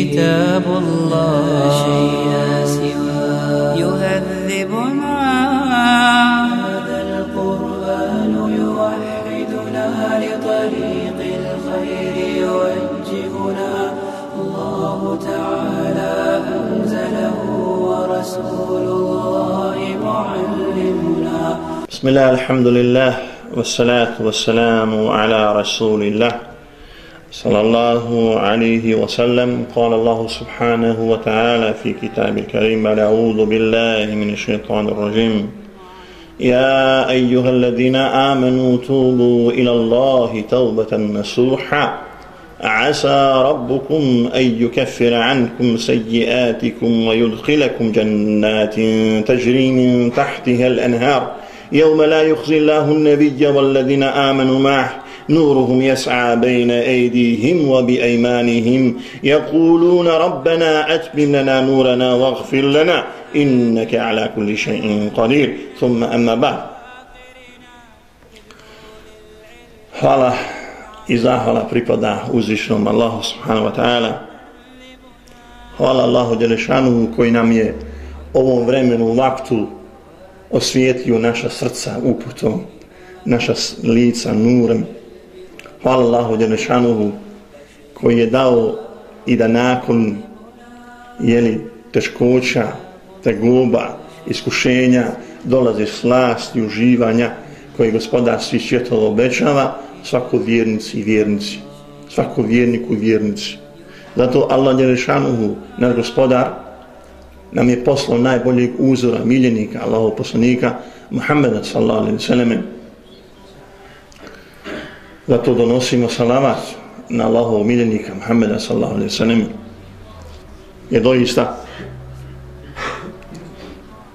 كتاب الله. لا شيء سواه يهذبنا. هذا القرآن يوحدنا لطريق الخير يوجهنا. الله تعالى أنزله ورسول الله معلمنا. بسم الله الحمد لله والصلاة والسلام على رسول الله. صلى الله عليه وسلم. قال الله سبحانه وتعالى في كتاب الكريم أعوذ بالله من الشيطان الرجيم. يا أيها الذين آمنوا توبوا إلى الله توبة نصوحا. عسى ربكم أن يكفر عنكم سيئاتكم ويدخلكم جنات تجري من تحتها الأنهار. يوم لا يخزي الله النبي والذين آمنوا معه نورهم يسعى بين أيديهم وبأيمانهم يقولون ربنا أتمم لنا نورنا واغفر لنا إنك على كل شيء قدير ثم أما بعد Hvala i zahvala pripada uzvišnom Allahu subhanahu wa ta'ala. Hvala Allahu Đelešanu koji nam je ovom vremenu vaktu osvijetio naša srca uputom, naša lica nurem. Hvala Allahu Đelešanuhu koji je dao i da nakon jeli, teškoća, tegoba, iskušenja, dolaze slasti, uživanja koje gospodar svih svjetova obećava svako vjernici i vjernici. Svako vjerniku i vjernici. Zato Allah Đelešanuhu, naš gospodar, nam je poslao najboljeg uzora, miljenika, Allahov poslanika, Muhammeda sallallahu alaihi sallam. Zato donosimo salavat na Allahov miljenika, Muhammeda sallallahu alaihi sallam. Je doista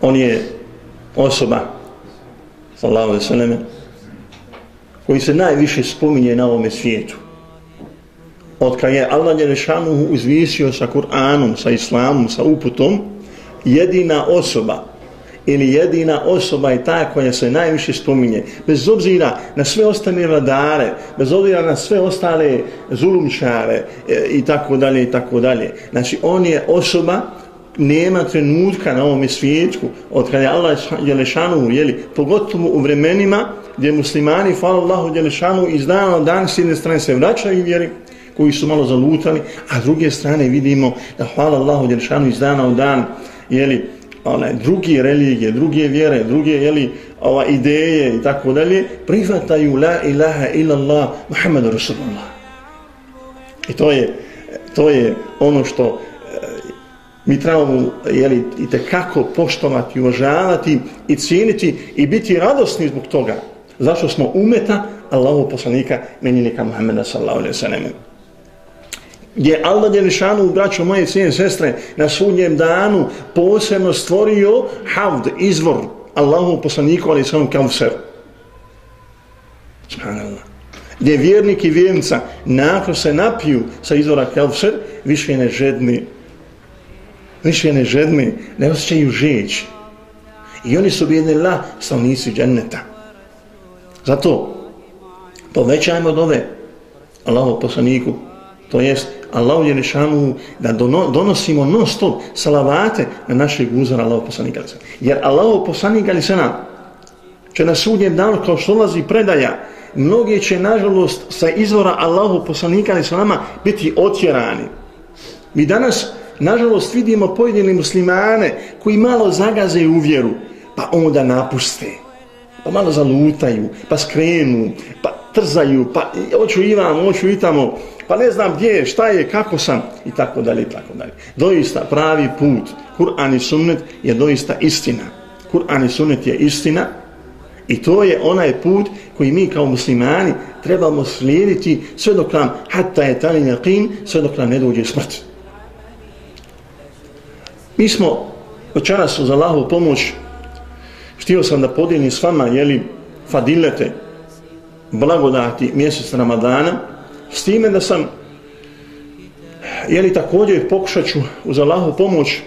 on je osoba sallallahu alaihi sallam koji se najviše spominje na ovome svijetu. Od kada je Allah Đelešanuhu uzvisio sa Kur'anom, sa Islamom, sa uputom, jedina osoba ili jedina osoba je ta koja se najviše spominje. Bez obzira na sve ostane vladare, bez obzira na sve ostale zulumčare e, i tako dalje i tako dalje. Znači on je osoba nema trenutka na ovom svijetu od kada je Allah Đelešanu jeli, pogotovo u vremenima gdje muslimani, hvala Allahu Đelešanu, iz dana dan s jedne strane se vraćaju vjeri, koji su malo zalutali, a s druge strane vidimo da hvala Allahu Đelešanu iz dana u dan jeli, one, druge religije, druge vjere, druge jeli, ova, ideje i tako dalje, prihvataju la ilaha illallah Muhammedu Rasulullah. I to je, to je ono što e, mi trebamo jeli, i tekako poštovati, uvažavati i cijeniti i biti radosni zbog toga. Zašto smo umeta Allahu poslanika menjenika Muhammeda sallallahu alaihi sallam. Gdje Allah Đelešanu, braćo moje cijene sestre, na sudnjem danu posebno stvorio havd, izvor Allahu poslaniku ali sam kao kavser. Subhanallah. Gdje vjernik i vjernica nakon se napiju sa izvora kavser, više ne žedni više ne žedni, ne osjećaju žeć. I oni su bijedni la, stavnici dženneta. Zato povećajmo dove Allaho poslaniku, to jest Allahu Jelešanu da dono, donosimo non stop salavate na našeg uzora Allahu poslanika. Jer Allahu poslanika ali se će na sudnjem danu kao što ulazi predaja mnogi će nažalost sa izvora Allahu poslanika ali se nama biti otjerani. Mi danas nažalost vidimo pojedine muslimane koji malo zagaze u vjeru pa onda napuste pa malo zalutaju pa skrenu pa trzaju pa hoću i vam, hoću i tamo pa ne znam gdje je, šta je, kako sam i tako dalje i tako dalje. Doista pravi put, Kur'an i sunnet je doista istina. Kur'an i sunnet je istina i to je onaj put koji mi kao muslimani trebamo slijediti sve dok nam hatta je tali naqin, sve dok nam ne dođe smrt. Mi smo večeras uz Allahu pomoć htio sam da podijelim s vama jeli, fadilete blagodati mjesec Ramadana S time da sam jeli također pokušat ću uz Allahu pomoć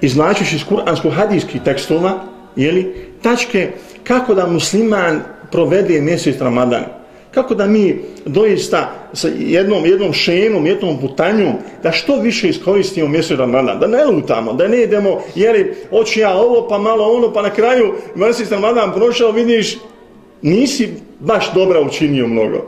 iznačući iz kuransko-hadijskih tekstova jeli, tačke kako da musliman provede mjesec Ramadan. Kako da mi doista sa jednom, jednom šemom, jednom putanjom, da što više iskoristimo mjesec Ramadan, da ne lutamo, da ne idemo, jeli, oči ja ovo, pa malo ono, pa na kraju mjesec Ramadan prošao, vidiš, nisi baš dobra učinio mnogo.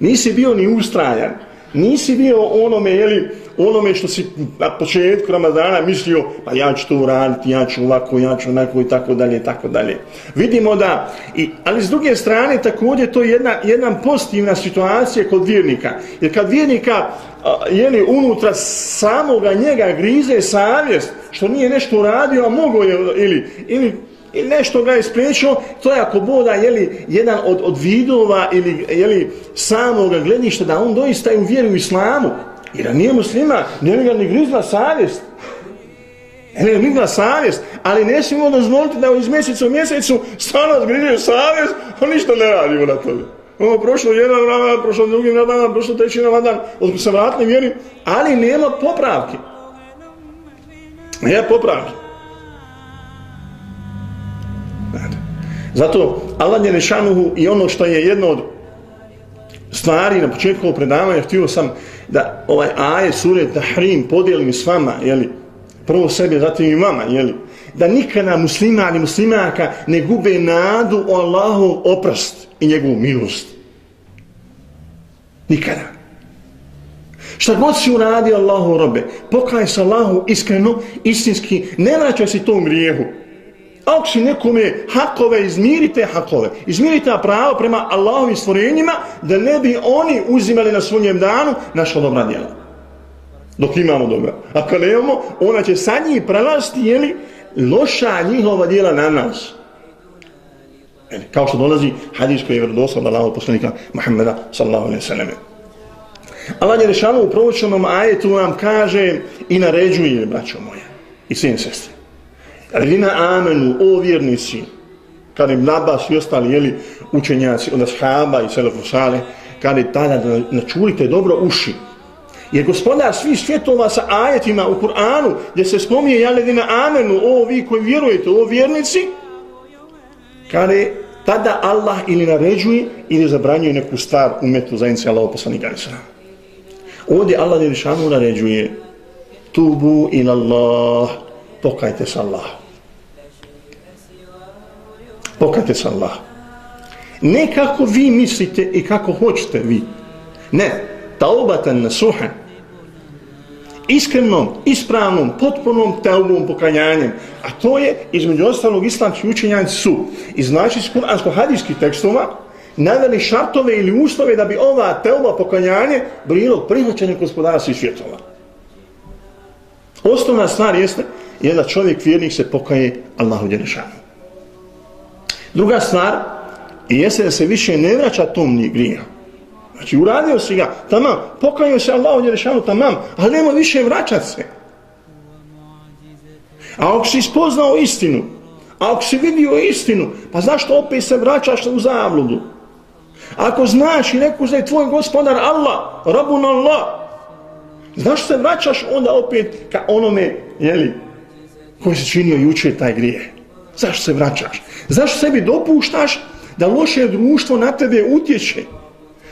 Nisi bio ni ustrajan. Nisi bio onome, jeli, onome što si na početku Ramadana mislio, pa ja ću to uraditi, ja ću ovako, ja ću onako i tako dalje, tako dalje. Vidimo da, i, ali s druge strane također to je jedna, jedna pozitivna situacija kod vjernika. Jer kad vjernika, jeli, unutra samoga njega grize savjest, što nije nešto uradio, a mogo je, ili, ili i nešto ga je spriječio, to je ako boda jeli, jedan od, od vidova ili jeli, samog gledišta da on doista je u vjeru u islamu. Jer nije muslima, nije ga ni grizla savjest. Ne je grizla savjest, ali ne smijemo dozvoliti da iz mjeseca u mjesecu stvarno zgrižuje savjest, a ništa ne radimo na tome. Ovo prošlo jedan ramadan, prošlo drugi ramadan, prošlo treći ramadan, od se vratili vjeri, ali nema popravke. Nema popravke. Zato Allah je nešanuhu i ono što je jedno od stvari na početku predavanja htio sam da ovaj aje sure Tahrim podijelim s vama, jeli, prvo sebe, zatim i vama, jeli, da nikada muslima ali muslimaka ne gube nadu o Allahu oprost i njegovu milost. Nikada. Šta god si uradio Allahu robe, pokaj se Allahu iskreno, istinski, ne vraćaj se tom grijehu. Ako si nekome hakove, izmirite hakove. Izmirite pravo prema Allahovim stvorenjima da ne bi oni uzimali na svojnjem danu naša dobra djela. Dok imamo dobra. A kad nemamo, ona će sa njih prelasti, jeli, loša njihova djela na nas. Jeli, kao što dolazi hadis koji je vrdosan od Allahov poslanika Muhammeda sallahu alaihi sallam. Allah je rešavao u provočenom ajetu vam kaže i naređuje, braćo moja, i sin sestri. Rina amenu, o vjernici, kada im nabas i ostali jeli, učenjaci, onda shaba i selefu sale, kada je tada da načulite dobro uši. Jer gospodar svi svjetova sa ajetima u Kur'anu, gdje se spominje jaledina amenu, o vi koji vjerujete, o vjernici, kada je tada Allah ili naređuje ili zabranjuje neku stvar umetu zajednice Allaho poslanika. Ovdje Allah je lišanu naređuje tubu ila Allah, pokajte se Allahu pokajte se Allah. Ne kako vi mislite i kako hoćete vi. Ne, taubatan nasuhan. Iskrenom, ispravnom, potpunom taubom pokajanjem. A to je, između ostalog, islamski učenjanci su iz znači kuransko-hadijskih tekstova naveli šartove ili uslove da bi ova teuba pokajanje bilo prihvaćenje gospodara svih svjetova. Osnovna stvar jeste je da čovjek vjernik se pokaje Allahu Đelešanu. Druga stvar, jeste da se više ne vraća tom ni grija. Znači, uradio si ga, tamam, pokajio se Allah je Jerešanu, tamam, ali nema više vraćat se. A ako si spoznao istinu, a ako si vidio istinu, pa zašto opet se vraćaš u zavludu? Ako znaš i neko da je tvoj gospodar Allah, Rabun Allah, zašto se vraćaš onda opet ka onome, jeli, koji se činio juče taj grijeh? Zašto se vraćaš? Zašto sebi dopuštaš da loše društvo na tebe utječe?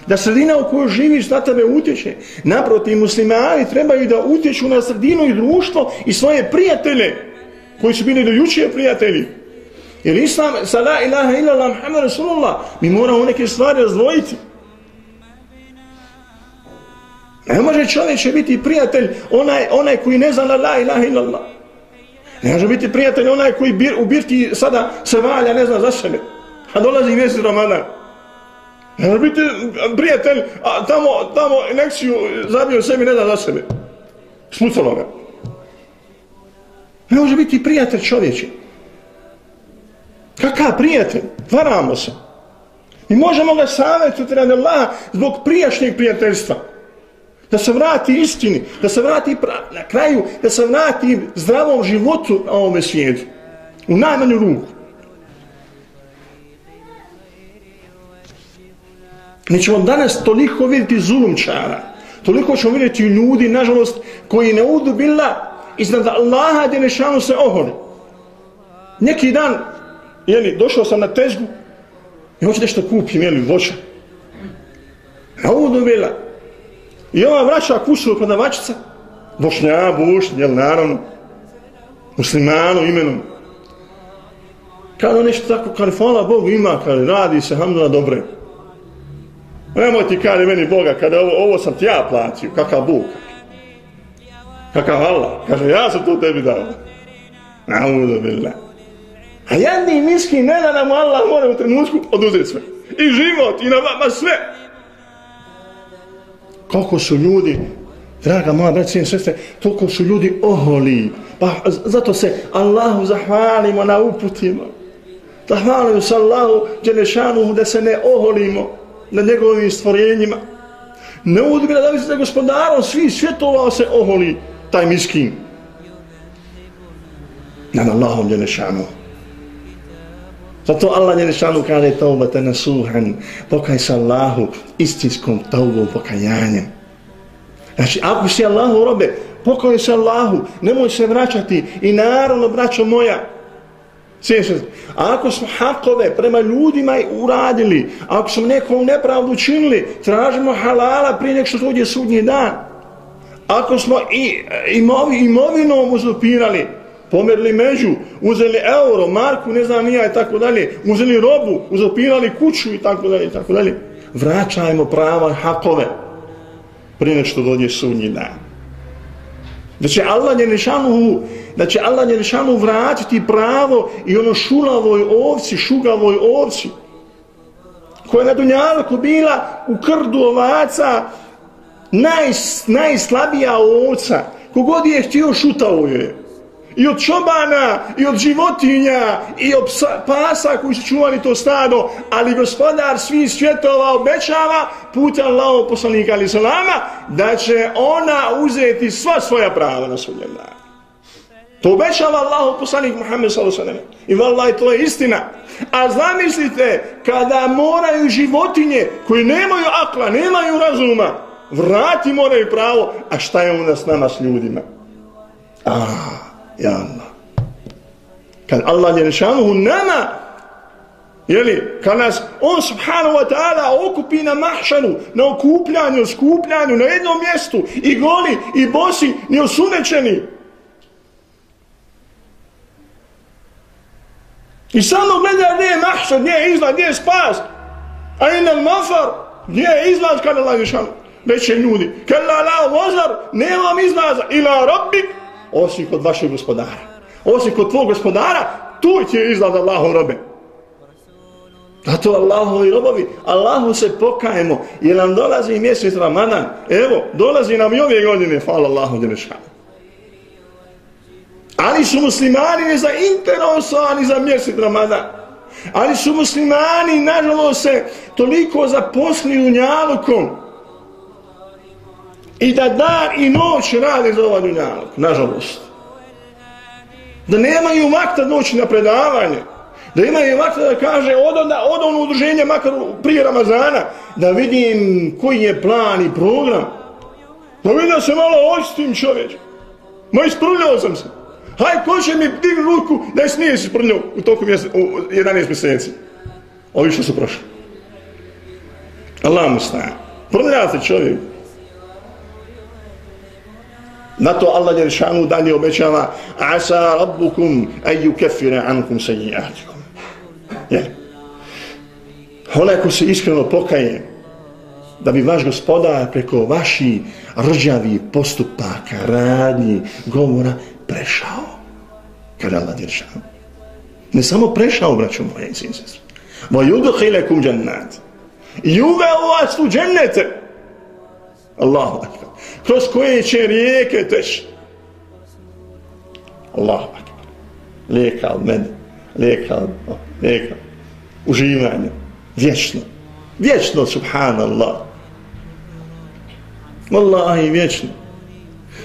Da sredina u kojoj živiš na tebe utječe. Naprotiv, muslimani trebaju da utječu na sredinu i društvo i svoje prijatelje koji su bili do jučije prijatelji. Jer Islam, sa la ilaha illallah Muhammed Rasulullah, mi moramo neke stvari razdvojiti. Ne može čovjek biti prijatelj onaj, onaj koji ne zna la ilaha illallah. Ne može biti prijatelj onaj koji bir, u birti sada se valja, ne zna za sebe. A dolazi mjesec Ramana. Ne može biti prijatelj, a tamo, tamo nekciju zabio sebi, ne zna za sebe. Smucalo ga. Ne može biti prijatelj čovječe. Kakav prijatelj? Varamo se. I možemo ga savjetovati radi Allah zbog prijašnjeg prijateljstva da se vrati istini, da se vrati na kraju, da se vrati zdravom životu na ovome svijetu. U najmanju ruku. Mi ćemo danas toliko vidjeti zulumčara, toliko ćemo vidjeti ljudi, nažalost, koji ne udu bila iznad Allaha gdje nešanu se ohori. Neki dan, jeli, došao sam na tezgu i hoću nešto kupim, jeli, voća. Ne udu bila, I ova vraća kuću prodavačica, bošnja, bušnja, jel naravno, muslimanu imenom. Kada nešto tako, kada hvala Bogu ima, kada radi se, hamdula dobre. Nemoj ti kada meni Boga, kada ovo, ovo sam ti ja platio, kakav Bog. Kakav Allah, kaže, ja sam to tebi dao. Naudu billah. A jedni miski ne da nam Allah mora u trenutku oduzeti sve. I život, i na vama sve koliko su ljudi, draga moja braća i sestre, toliko su ljudi oholi. Pa zato se Allahu zahvalimo na uputima. Zahvalimo se Allahu Đelešanu da se ne oholimo na njegovim stvorenjima. Ne udbira da bi se gospodarom svi svjetova se oholi taj miskin. Nad Allahom Đelešanu. Zato Allah je nešanu kaže taubata nasuhan, pokaj se Allahu istinskom taubom pokajanjem. Znači, ako si Allahu robe, pokaj se Allahu, nemoj se vraćati i naravno, braćo moja, Sjećam se, ako smo hakove prema ljudima uradili, ako smo nekom nepravdu činili, tražimo halala prije nek što dođe sudnji dan. Ako smo i e, imovi, imovinom uzupirali, pomerili među, uzeli euro, marku, ne znam nija i tako dalje, uzeli robu, uzopirali kuću i tako dalje i tako dalje. Vraćajmo prava i hakove prije nešto dođe sunji dan. Da će Allah Njelešanu, da će Allah Njelešanu vratiti pravo i ono šulavoj ovci, šugavoj ovci, koja je na Dunjalku bila u krdu ovaca naj, najslabija ovca, kogod je htio šutao je i od čobana, i od životinja, i od psa, pasa koji su čuvali to stado, ali gospodar svih svjetova obećava puta Allaho poslanika ali salama, da će ona uzeti sva svoja prava na sudnjem danu. To obećava Allaho poslanik Muhammed s.a.v. I vallaj, to je istina. A zamislite, kada moraju životinje koji nemaju akla, nemaju razuma, vrati moraju pravo, a šta je onda s nama s ljudima? Ah. Ja Allah. Kad Allah je nešanuhu nama, jeli, kad nas on subhanahu wa ta'ala okupi na mahšanu, na okupljanju, skupljanju, na jednom mjestu, i goli, i bosi, i osunečeni. I samo gleda gdje je mahšan, gdje je izlaz, gdje je spas. A in al mafar, gdje je izlaz kad Allah je nešanuhu. Veće ljudi. Kad la la vozar, nemam izlaza. Ila rabbik, osim kod vašeg gospodara. Osim kod tvojeg gospodara, tu će izlaz Allahom robe. Zato Allahovi robovi, Allahu se pokajemo, jer nam dolazi mjesec Ramadan. Evo, dolazi nam i ove godine, hvala Allahu Đelešanu. Ali su muslimani ne zainteresovani za mjesec Ramadan. Ali su muslimani, nažalost, se toliko zaposli u njalukom, i da dan i noć radi za ovaj dunjalog, nažalost. Da nemaju makta doći na predavanje, da imaju makta da kaže od, onda, od ono udruženje makar prije Ramazana, da vidim koji je plan i program. Da vidim da se malo očistim čovječ. Ma isprljao sam se. Haj, ko će mi dignu ruku da se nije isprljao u toku mjese, u 11 mjeseci. Ovi što su prošli. Allah mu staje. Prodaja se čovjek. Na to Allah Jeršanu dalje obećava Asa rabbukum eju kefire ankum sejiatikum. Jer, onaj ko se iskreno pokaje da bi vaš gospodar preko vaši rđavi postupaka, radnji, govora prešao. Kada Allah Jeršanu. Ne samo prešao, braću moje i sin sestri. Mo džennat. I uveo vas u džennete. Allahu akbar. Kroz koje će rijeke teći. Allahu akbar. Lijeka od mene. Lijeka od... Lijeka. Uživanje. Vječno. Vječno, subhanallah. Wallahi, vječno.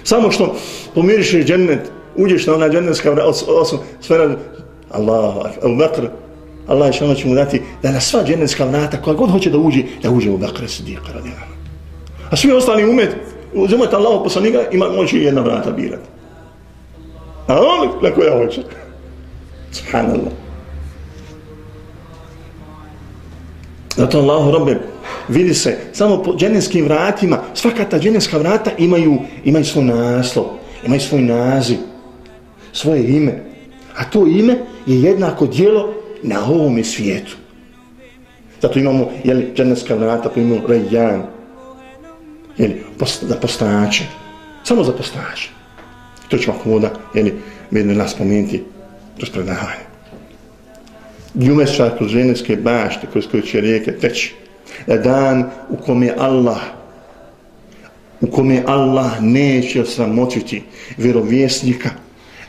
Samo što pomiriš džennet, uđeš na ona džennetska sfera, Allahu akbar. Abu Bakr, Allah što ono će mu dati da na sva dženevska vrata, koja god hoće da uđe, da uđe u Bekre Siddiqa radijalama. A svi ostali umet, uz umet Allahu poslanika, ima može jedna vrata birati. A on na koja hoće. Subhanallah. Zato Allahu robe, vidi se, samo po dženevskim vratima, svaka ta dženevska vrata imaju, imaju svoj naslov, imaju svoj naziv, svoje ime. A to ime je jednako dijelo na ovome svijetu. Zato imamo, jel, dženevska vrata, pa imamo rejan, jeli, post, za postače. Samo za postače. To ćemo ako voda, jeli, vidno nas spomenuti kroz predavanje. Ljumeša kroz ženevske bašte, kroz koje će rijeke teći. Da dan u kome Allah u kome Allah neće osramotiti vjerovjesnika,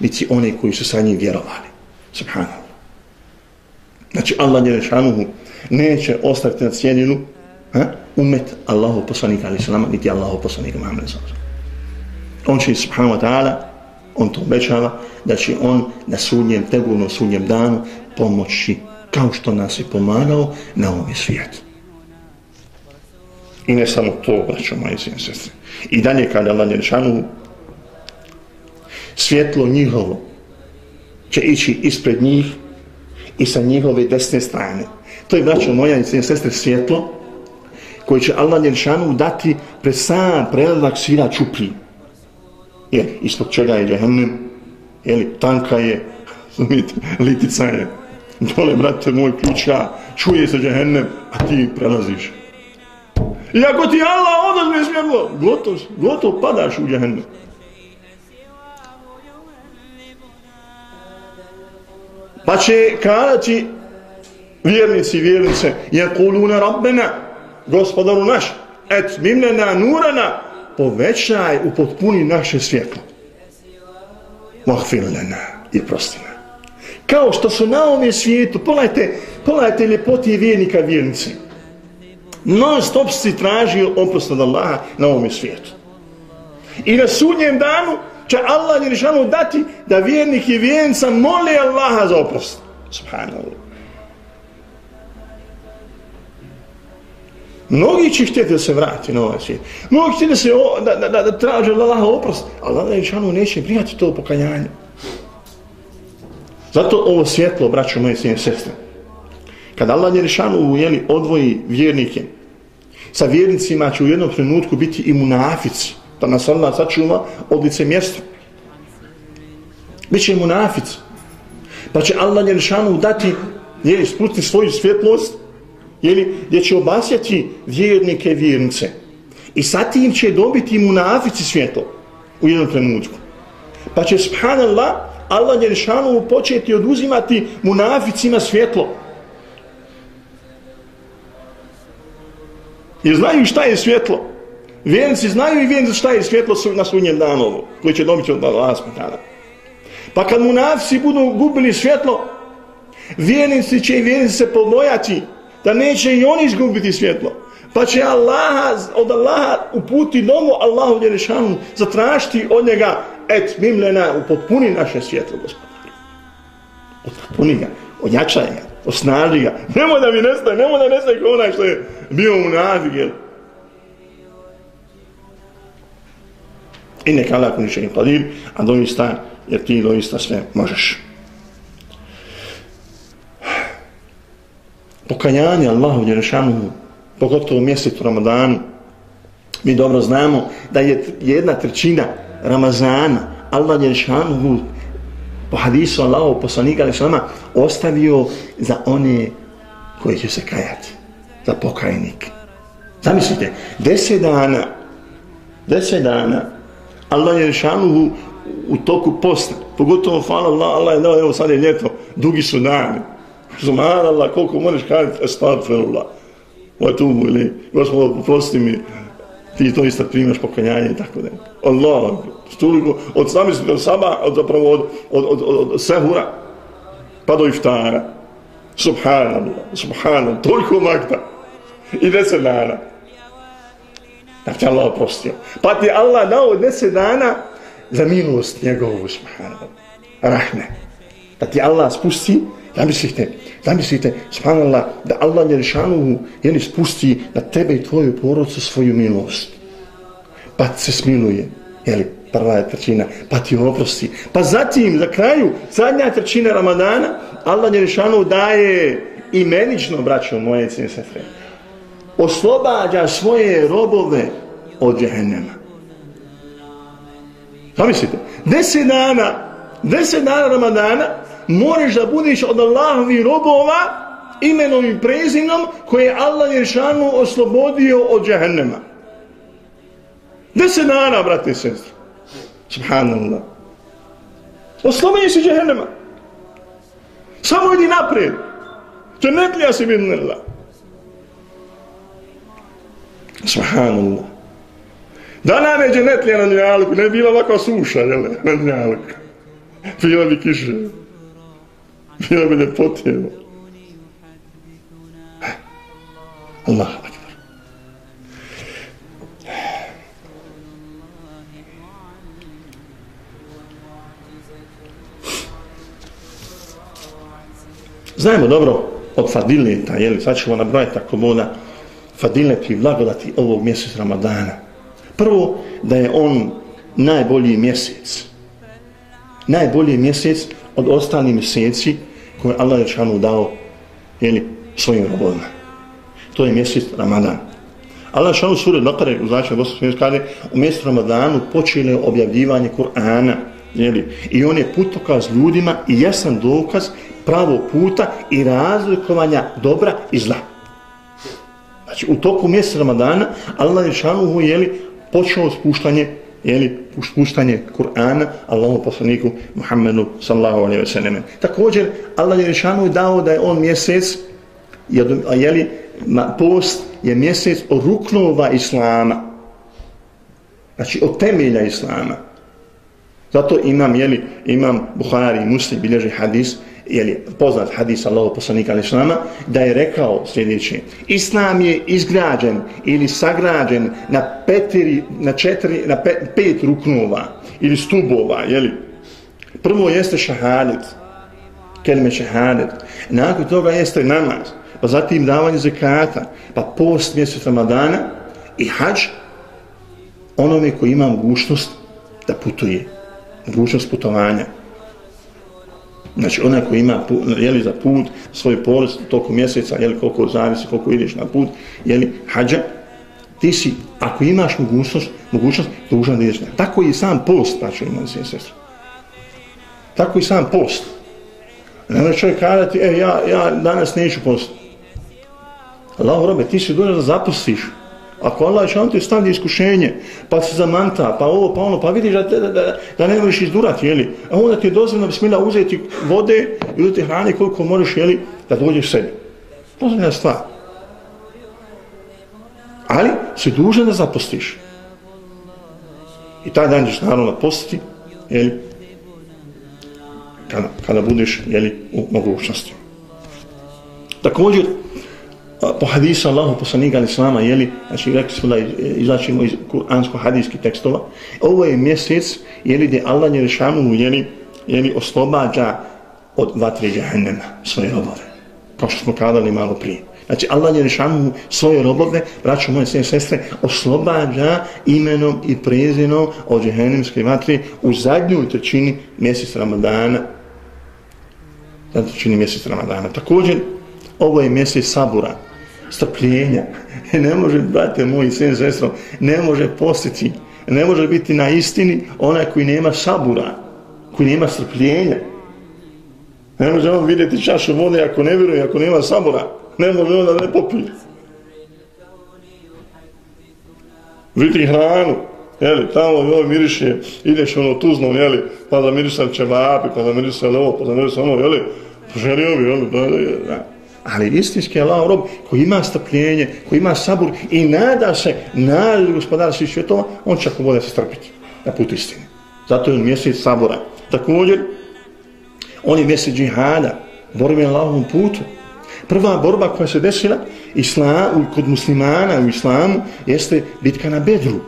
niti one koji su sa njim vjerovali. Subhanallah. Znači Allah Đelešanuhu neće ostaviti na cijeninu ha? Umet Allahu poslanika ali salama, niti Allahu poslanika Muhammed sallallahu On će subhanahu wa ta'ala, on to obećava, da će on na sudnjem, tegurno sudnjem danu pomoći kao što nas je pomagao na ovom svijetu. I ne samo to, braćo moje sin sestre. I dalje kada Allah Jeršanu svjetlo njihovo će ići ispred njih i sa njihove desne strane. To je, braćo moja i sestre, svjetlo koji će Allah Ljenšanu dati pre sam prelazak svira čupri. Jer, ispod čega je džehennem, jeli, tanka je, zumite, litica je, dole, brate moj, ključa, čuje se džehennem, a ti prelaziš. I ako ti Allah odazme svjetlo, gotov, gotov padaš u džehennem. Pa će kazati vjernici, vjernice, je kuluna rabbena, gospodaru naš, et mimnena nurana, povećaj u potpuni naše svjetlo. Mahfirlena i prostina. Kao što su na ovom svijetu, pogledajte, pogledajte ljepoti vjernika vjernici. Non stop si tražio oprost od Allaha na ovom svijetu. I na sudnjem danu će Allah Jerišanu dati da vjernik i vjernica moli Allaha za oprost. Subhanallah. Mnogi će htjeti da se vrati na ovaj svijet. Mnogi će da se o, da, da, da, da traže od Allaha oprost. Ali Allah Jerišanu neće prijati to pokajanje. Zato ovo svjetlo, braćo moje sine sestre, kada Allah Jerišanu jeli, odvoji vjernike, sa vjernicima će u jednom trenutku biti i munafici da nas Allah sačuva od lice mjesta. Biće munafic. Pa će Allah Jelšanu dati, jeli, spustiti svoju svjetlost, jeli, gdje će obasjati vjernike vjernice. I sa tim će dobiti munafici svjetlo u jednom trenutku. Pa će, subhanallah, Allah Jeršanovu početi oduzimati munaficima svjetlo. Jer znaju šta je svjetlo. Vjernici znaju i vjernici šta je svjetlo na sunjem danovu, koji će dobiti od Allah tada. Pa kad munafici budu gubili svjetlo, vjernici će i vjernici se pobojati da neće i oni izgubiti svjetlo. Pa će Allah od Allaha uputi novo Allahu Đelešanu zatrašiti od njega et mimlena u naše svjetlo, gospodaru. Upotpuni ga, ojačaj ga, osnaži ga. Nemoj da mi nestaje, nemoj da nestaje kao onaj što je bio u nafig, jel? I neka Allah kuniče im padir, a doista, jer ti doista sve možeš. Pokajanje Allahu Đerašanuhu pogotovo mjesec mjesecu Ramadanu, mi dobro znamo da je jedna trećina Ramazana, Allah je po hadisu Allahu poslanika ali ostavio za one koji će se kajati, za pokajnik. Zamislite, deset dana, deset dana, Allah je u toku posta, pogotovo hvala Allah, Allah je dao, evo sad je ljeto, dugi su dani. Subhanallah, koliko možeš kajati, astagfirullah. Ovo je tu, ili, gospod, prosti mi, ti to isto primaš pokajanje i tako da. Allah, toliko, od zamislite od saba, od, zapravo od, od, od, od, od sehura, pa do iftara. Subhanallah, subhanallah, toliko magda. I deset dana. Da ti Allah oprostio. Pa ti Allah dao deset dana za milost njegovu, subhanallah. Rahme. Da ti Allah spusti, zamislite, zamislite, subhanallah, da Allah Njerišanuhu jeli spusti na tebe i tvoju porodcu svoju milost. Pa se smiluje, jeli, prva je trećina, pa ti oprosti. Pa zatim, za kraju, zadnja trećina Ramadana, Allah Njerišanuhu daje imenično, braćo moje cijene sestre, oslobađa svoje robove od džehennema. Zamislite, deset dana, deset dana Ramadana, moraš da budeš od Allahovi robova imenom i prezinom koje je Allah Jeršanu oslobodio od džahennema. Deset dana, brate i sestri. Subhanallah. Oslobodio si džahennema. Samo idi naprijed. Džennetlija si vidnila. Subhanallah. Da nam je džennetlija na njalku, ne bila ovakva suša, jel, na njalku. Bila bi kiša. Bila bi ljepotjevo. Allah akbar. Znajmo dobro od fadileta, jel, sad ćemo nabrojati tako moda fadileti i blagodati ovog mjeseca Ramadana. Prvo, da je on najbolji mjesec. Najbolji mjesec od ostalih mjeseci koje Allah je šanu dao jeli, svojim robovima. To je mjesec Ramadan. Allah šanu sura Bakare, u značaju Bosa Smijesu, kaže u mjesecu Ramadanu počele objavljivanje Kur'ana jeli, i on je putokaz ljudima i jasan dokaz pravo puta i razlikovanja dobra i zla. Znači, u toku mjeseca Ramadana Allah je šanu jeli, počeo spuštanje jeli, uspuštanje Kur'ana Allahu poslaniku Muhammedu sallahu alaihi wa sallam. Također, Allah je rešanu dao da je on mjesec, jeli, post je mjesec od ruknova Islama. Znači, od temelja Islama. Zato imam, jeli, imam Buhari i Muslim bilježi hadis, jeli, poznat hadis Allahov poslanika ali islama, da je rekao sljedeće. Islam je izgrađen ili sagrađen na, petiri, na, četiri, na pe, pet ruknova ili stubova. Jeli. Prvo jeste šahadet, kelime šahadet. Nakon toga jeste namaz, pa zatim davanje zekata, pa post mjesec Ramadana i hađ onome koji ima mogućnost da putuje, mogućnost putovanja. Znači, onaj koji ima put, jeli, za put, svoj porez toku mjeseca, jeli, koliko zavisi, koliko ideš na put, jeli, hađa, ti si, ako imaš mogućnost, mogućnost, dužan da ideš na. Tako i sam post, znači, ima se sestra. Tako i sam post. Ne može čovjek kadati, e, ja, ja danas neću post. Allah, robe, ti si dužan da zapustiš. Ako Allah će on ti iskušenje, pa se zamanta, pa ovo, pa ono, pa vidiš da, da, da, da ne možeš izdurati, jeli? A onda ti je dozvoljno bismila uzeti vode i uzeti hrane koliko možeš, jeli, da dođeš sebi. Dozvoljna stvar. Ali si dužan da zapostiš. I taj dan ćeš naravno postiti, jeli, kada, kada budeš, jeli, u mogućnosti. Također, Pa, po hadisu Allahu poslanika al-Islama, jeli, znači rekli smo da izačimo iz kuransko-hadijskih tekstova, ovo je mjesec, jeli, gdje Allah je rešanu, jeli, jeli, oslobađa od vatre džahennema svoje robove. Kao što smo kadali malo prije. Znači, Allah je rešanu svoje robove, braćo moje sve sestre, oslobađa imenom i prezinom od džahennemske vatre u zadnjoj trećini mjesec Ramadana. Zadnjoj trećini mjesec Ramadana. Također, ovo je mjesec sabura strpljenja. Ne može, brate moji, sin, sestro, ne može postiti, ne može biti na istini onaj koji nema sabura, koji nema strpljenja. Ne može on vidjeti čašu vode ako ne vjeruje, ako nema sabora. Ne može on da ne popije. Vidi hranu, jeli, tamo joj miriše, ideš ono tuzno, jeli, pa da mirisam čevapi, pa da mirisam ovo, pa da mirisam ono, jeli, želio bi, jeli, da, da, da. Ali istinski Allah rob koji ima strpljenje, koji ima sabur i nada se na gospodara svih svjetova, on će ako bude se strpiti na put istine. Zato je on mjesec sabora. Također, on je mjesec džihada, borbe na Allahovom putu. Prva borba koja se desila islam, kod muslimana u islamu jeste bitka na Bedru.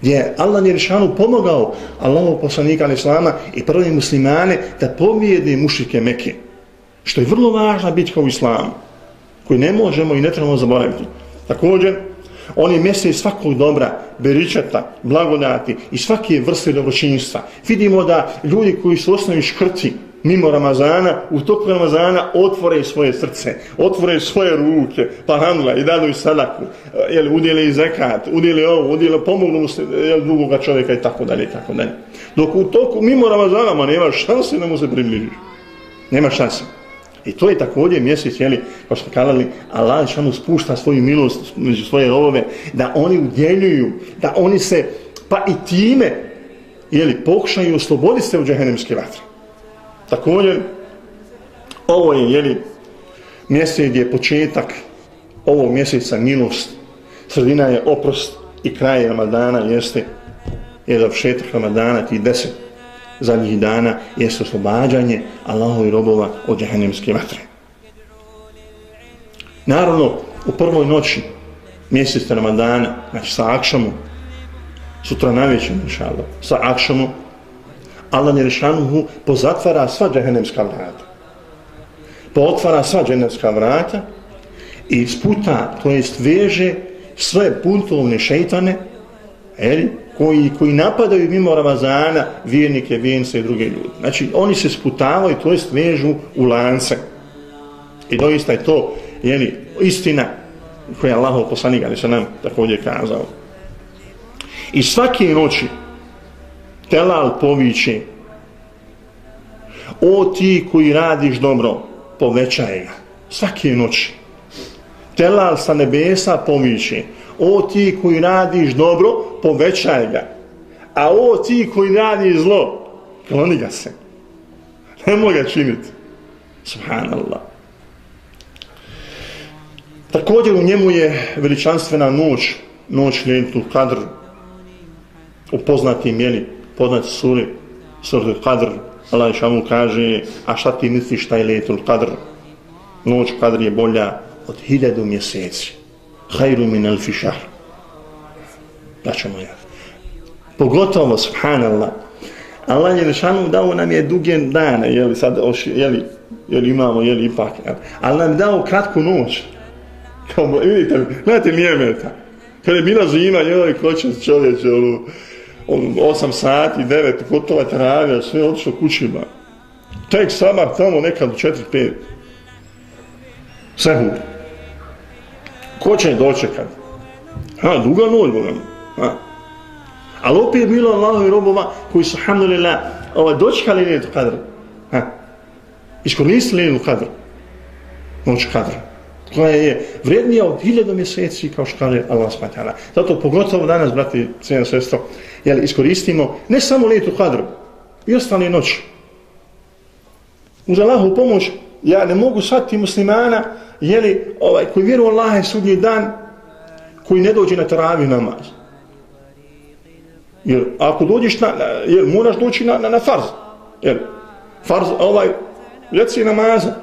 Gdje je Allah Njerišanu pomogao Allahov poslanika na islama i prvi muslimane da pobjede mušike Mekke. Što je vrlo važna bitka u islamu koju ne možemo i ne trebamo zaboraviti. Također, on je mjesec svakog dobra, beričata, blagodati i svake vrste dobročinjstva. Vidimo da ljudi koji su osnovi škrti mimo Ramazana, u toku Ramazana otvore svoje srce, otvore svoje ruke, pa handla i dadu i sadaku, e, jel, udjeli i zekat, udjeli ovo, udjeli, pomognu mu se e, jel, drugoga čovjeka i tako dalje, i tako dalje. Dok u toku mimo Ramazana, ma nema šanse da mu se približiš. Nema šanse. I to je također mjesec, jeli, kao što kalali, Allah šanu spušta svoju milost među svoje rovove, da oni udjeljuju, da oni se, pa i time, jeli, pokušaju osloboditi se u džehennemske vatre. Također, ovo je, jeli, mjesec gdje je početak ovog mjeseca milost, sredina je oprost i kraj Ramadana jeste, je završetak Ramadana, ti deset zadnjih dana jeste oslobađanje Allahovi robova od džahennemske vatre. Naravno, u prvoj noći mjeseca Ramadana, znači sa Akšamom, sutra navjećem, inša Allah, sa Akšamom, Allah Njerešanuhu pozatvara sva džahennemska vrata. Pootvara sva džahennemska vrata i sputa, to jest veže sve puntovne šeitane, eri, koji, koji napadaju mimo Ramazana vjernike, vjence i druge ljudi. Znači, oni se sputavaju, to jest vežu u lance. I doista je to jeli, istina koja je Allahov poslanik, ali se nam također kazao. I svake noći Telal poviće O ti koji radiš dobro, povećaj ga. Svake noći. Telal sa nebesa poviće o ti koji radiš dobro, povećaj ga. A o ti koji radiš zlo, kloni ga se. Ne ga činiti. Subhanallah. Također u njemu je veličanstvena noć, noć Lentul Kadr, u poznatim jeli, poznati suri, suri Kadr, Allah Išamu kaže, a šta ti misliš šta je Lentul Kadr? Noć Kadr je bolja od hiljadu mjeseci hajru min alfi šahr. Braćo moja. Pogotovo, subhanallah, Allah je rešanu dao nam je duge dane, jeli sad, oši, jeli, jeli imamo, jeli ipak, jeli. ali nam dao kratku noć. Kao, vidite, gledajte mjemeta. Kad je bila zima, jeli, ko će čovječ, ono, 8 sati, 9, gotova teravija, sve odšlo kućima. Tek samar tamo nekad u 4-5. Sehur. Ko će dočekat? Ha, duga noć, Boga mi. Ha. Ali opet je bilo Allahovi robova koji su, alhamdulillah, ovaj, dočekali lijetu kadra. Ha. Iskoristili lijetu kadr. Noć kadra. Koja je vrednija od hiljada mjeseci, kao što kaže Allah smatjala. Zato pogotovo danas, brati, cijena sestro, jel, iskoristimo ne samo lijetu kadru, i ostane noći. Uz Allahu pomoć, ja ne mogu shvatiti muslimana, jeli, ovaj, koji vjeru Allah je sudnji dan, koji ne dođe na teravi namaz. Jer ako dođeš na, jer moraš doći na, na, na farz. Jer farz, ovaj, ljeci namaza.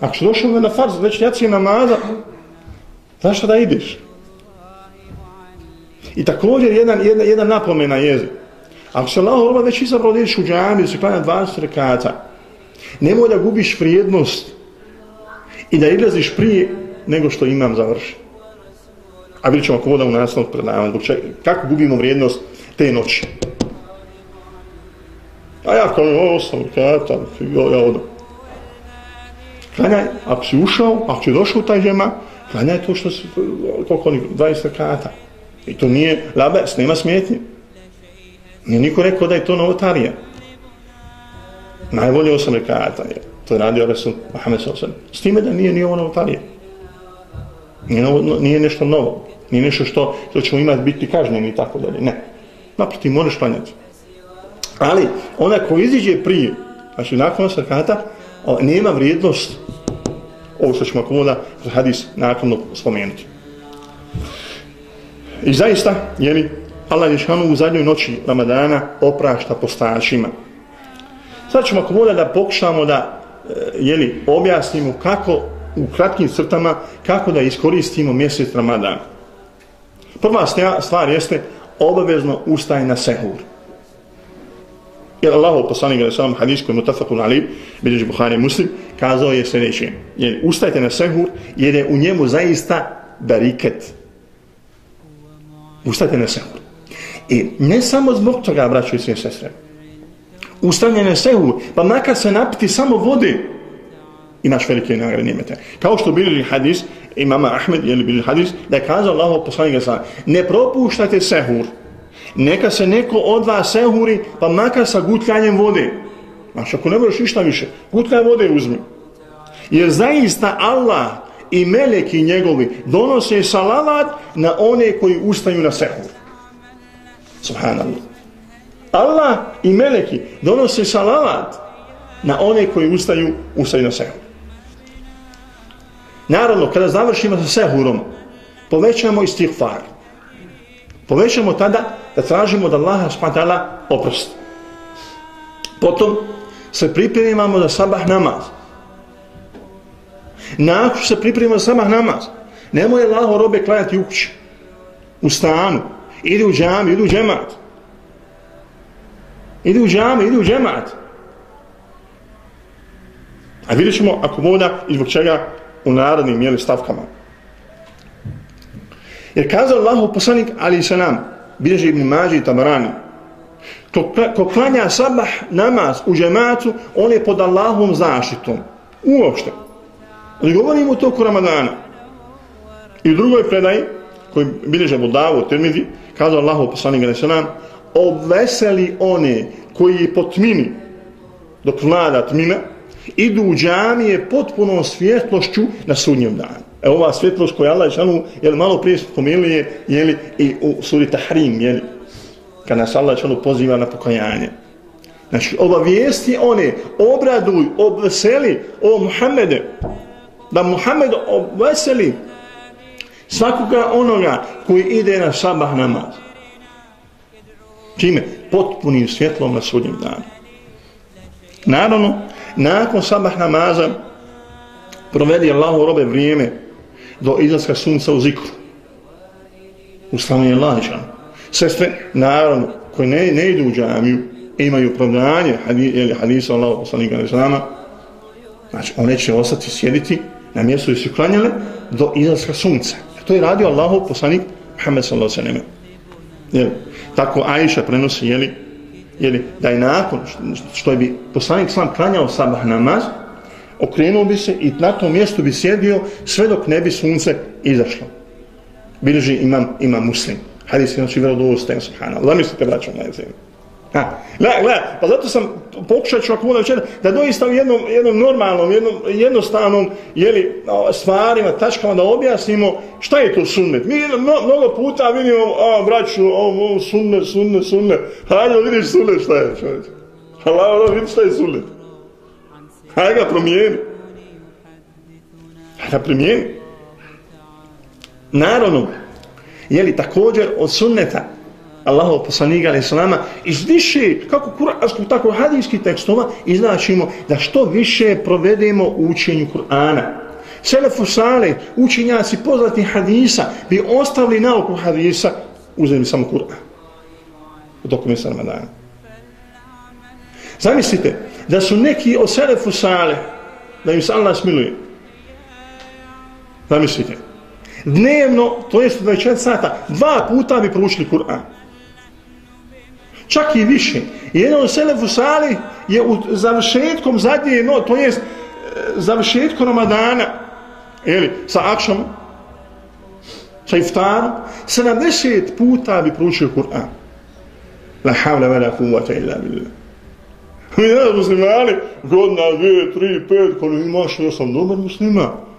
Ako si došao na farz, već ljeci namaza, zašto da ideš? I također jedan, jedan, jedan napomena je, Ako se Allah ovaj već izabrao da ideš u džami, da se klanja 20 rekata, nemoj da gubiš vrijednost i da izlaziš prije nego što imam završi. A vidjet ćemo ako voda u nastavnog predavanja, kako gubimo vrijednost te noći. A ja kao ovo osam, kata, ja, ja odam. Klanjaj, ako si ušao, ako si došao u taj džema, klanjaj to što si, koliko oni, 20 kata. I to nije labes, nema smetnje. Nije niko rekao da je to novotarija. Najbolje 8 rekata je. To je radio Resul Mohamed Sosan. S time da nije ni ovo novotarije. Nije, novo, nije nešto novo. Nije nešto što, što ćemo imati biti kažnjeni i tako dalje. Ne. Naproti, moraš klanjati. Ali, ona ko iziđe prije, znači nakon osam nema vrijednost ovo što ćemo ako za hadis nakon spomenuti. I zaista, jeli, Allah Ješanu u zadnjoj noći Ramadana oprašta postačima. Sad ćemo ako da pokušamo da E, jeli, objasnimo kako u kratkim crtama kako da iskoristimo mjesec Ramadan. Prva stvar jeste obavezno ustaj na sehur. Jer Allah poslani ga na samom hadijskom mutafakun alim, bilježi Buhari muslim, kazao je sljedeće. Jer ustajte na sehur jer je u njemu zaista bariket. Ustajte na sehur. I ne samo zbog toga, braćo i sve sestre ustavljene sehu, pa makar se napiti samo vode, imaš velike nagrade nimete. Kao što bili hadis, imama Ahmed, je li bili hadis, da je kazao Allah poslanika sa, ne propuštajte sehur, neka se neko od vas sehuri, pa makar sa gutljanjem vode. Znači, ako ne možeš ništa više, gutljaj vode uzmi. Jer zaista Allah i meleki njegovi donose salavat na one koji ustaju na sehur. Subhanallah. Allah i meleki donose salavat na one koji ustaju, ustaju na sehur. Naravno, kada završimo sa sehurom, povećamo istighfar. Povećamo tada da tražimo da Allah spatala oprost. Potom se pripremamo za sabah namaz. Nakon se pripremamo za sabah namaz, nemoj Allaho robe klanjati u kući, u stanu, ili u džami, ili u džemat. Idu u džami, idu u džemat. A vidjet ćemo ako voda i zbog čega u narodnim mjeli stavkama. Jer kazao Allahu poslanik ali se nam, bilježi ibn Mađi i Tamarani, ko, ko klanja sabah namaz u džematu, on je pod Allahom zaštitom. Uopšte. Ali govorimo to oko Ramadana. I u drugoj predaji, koji bilježe Budavu, Tirmidhi, kazao Allahu poslanik ali se obveseli one koji po tmini, dok vlada tmina, idu u džamije potpuno svjetlošću na sudnjem danu. E ova svjetlost koja Allah šanu, jel malo prije spomenuli je, jeli, i u suri Tahrim, jeli, kad nas Allah šanu poziva na pokajanje. Znači, obavijesti one, obraduj, obveseli o Muhammede, da Muhammed obveseli svakoga onoga koji ide na sabah namaz. Čime? Potpunim svjetlom na sudnjem danu. Naravno, nakon sabah namaza provedi Allahu robe vrijeme do izlaska sunca u zikru. U slavnje lađan. Sestre, naravno, koji ne, ne idu u džamiju, imaju opravdanje hadi, hadisa Allahu poslanika ne znama, znači one će ostati sjediti na mjestu gdje su klanjale do izlaska sunca. E to je radio Allahu poslanik Muhammed sallallahu sallam. Jel, tako Aisha prenosi, jeli, jeli, da je nakon što je bi poslanik sam klanjao sabah namaz, okrenuo bi se i na tom mjestu bi sjedio sve dok ne bi sunce izašlo. Bilježi imam, imam muslim. Hadis je znači vero subhanallah. Zamislite, braćom, na zemlji. Ha, gle, gle, pa zato sam pokušat ću ako bude večer, da doista u jednom, jednom normalnom, jednom jednostavnom jeli, stvarima, tačkama da objasnimo šta je to sunnet. Mi no, mnogo puta vidimo, a, braću, o, o, sunnet, sunnet, sunnet. Hajde, vidiš sunnet šta je, čovječ. Allah, vidi šta je sunnet. Hajde ga promijeni. Hajde ga promijeni. Naravno, jeli također od sunneta, Allahov poslanika ali salama, iz više, kako kuranskog, tako hadijskih tekstova, iznačimo da što više provedemo u učenju Kur'ana. Selefu sale, učenjaci poznati hadisa, bi ostavili nauku hadisa, uzeli samo Kur'an. U toku mjesta Ramadana. Zamislite, da su neki od Selefu sale, da im se Allah smiluje. Zamislite, dnevno, to jest 24 sata, dva puta bi proučili Kur'an čak i više. Jedan od Selefu Sali je u završetkom zadnje, no, to e, je završetkom Ramadana, jeli, sa akšom, sa iftarom, 70 puta bi proučio Kur'an. La havla vela kuvata illa billah. Mi ne muslimani, godina, dvije, tri, pet, koliko imaš, ja sam dobar musliman.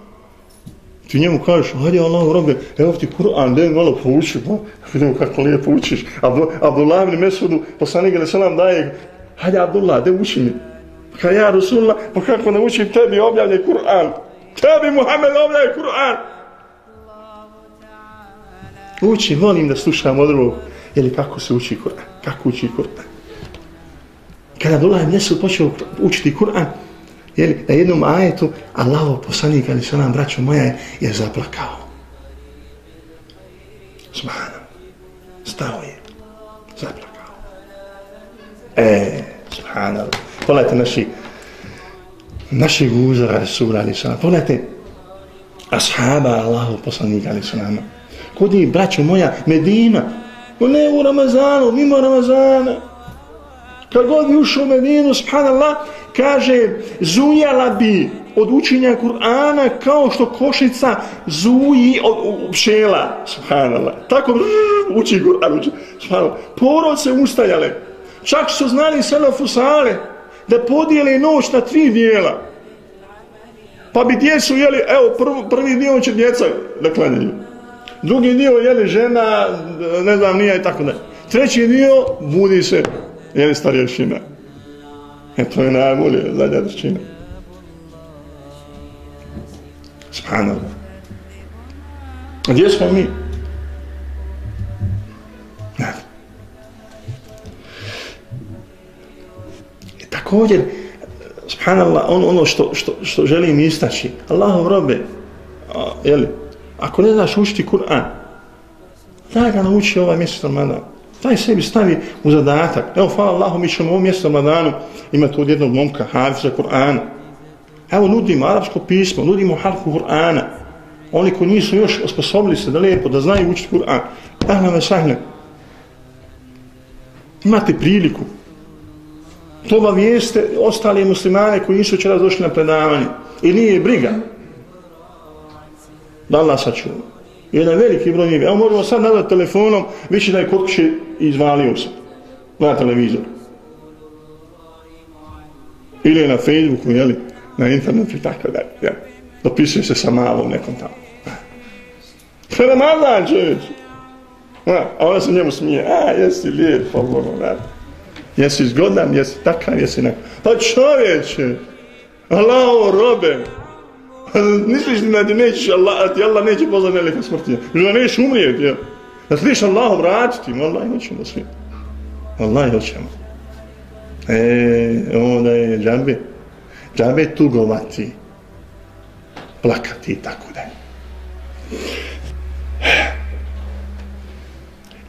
Ti njemu kažeš, hajde Allah, robe, evo ti Kur'an, daj malo pouči, pa vidimo kako lijepo učiš. Abdullah ibn Mesudu, poslanik ili selam daje, hajde Abdullah, daj uči mi. Ka ja Rasulullah, pa kako ne učim tebi objavlje Kur'an. Tebi Muhammed objavlje Kur'an. Uči, volim da slušam od drugog. Jeli kako se uči Kur'an? Kako uči Kur'an? Kada Abdullah ibn Mesud počeo učiti Kur'an, jeli, na jednom ajetu, Allaho poslanik, ali se nam, braćo moja, je zaplakao. Subhano. Stao je. Zaplakao. E, subhano. Pogledajte naši, naši uzora, Rasul, ali se nam. Pogledajte ashaba Allahu, poslanika, ali se nama. Kod njih, braćo moja, Medina, ne u Ramazanu, mimo Ramazana. Kad god bi ušao u Medinu, subhanallah, kaže, zujala bi od učenja Kur'ana kao što košica zuji od pšela, subhanallah. Tako uči Kur'an, uči, subhanallah. Porod se ustajale. Čak su znali sada fusale da podijele noć na tri dijela. Pa bi djecu jeli, evo, prvi, prvi dio će djeca da klanjaju. Drugi dio jeli žena, ne znam, nije i tako ne. Treći dio budi se, Ili starješina. E to je najbolje, zadnja trećina. Subhanallah. Gdje smo mi? Ne. I također, subhanallah, on, ono što, što, što želim istaći, Allahov robe, a, jeli, ako ne znaš učiti Kur'an, daj ga nauči ovaj mjesec Ramadan. Taj sebi stavi u zadatak. Evo, hvala Allahu, mi ćemo u ovom mjestu Ramadanu imati od jednog momka, hafiza Kur'ana. Evo, nudimo arapsko pismo, nudimo harfu Kur'ana. Oni koji nisu još osposobili se da lijepo, da znaju učiti Kur'an. Ahna ve sahne. Imate priliku. To obavijeste ostali muslimane koji nisu včera došli na predavanje. I nije briga. Da Allah sačuva. Jedan veliki broj nije. Evo možemo sad nazvat telefonom, više da je kod kuće izvalio se. Na televizor. Ili na Facebooku, jeli, na internetu i tako dalje. Ja. Dopisuje se sa malom nekom tamo. Ramazan čovječ. A, a ona se njemu smije. A, jesi lijep, Allah, rad. Jesi zgodan, jesi takav, jesi neko. Pa čovječe, Allaho robe, Misliš da ti nećeš Allah, a ti Allah neće pozvati nelika smrti. Da nećeš umrijeti, ja. Da ti neš Allahom vratiti, Allah hoćemo svi. Allah hoćemo. E, onda je džambe. Džambe tugovati, plakati i tako da.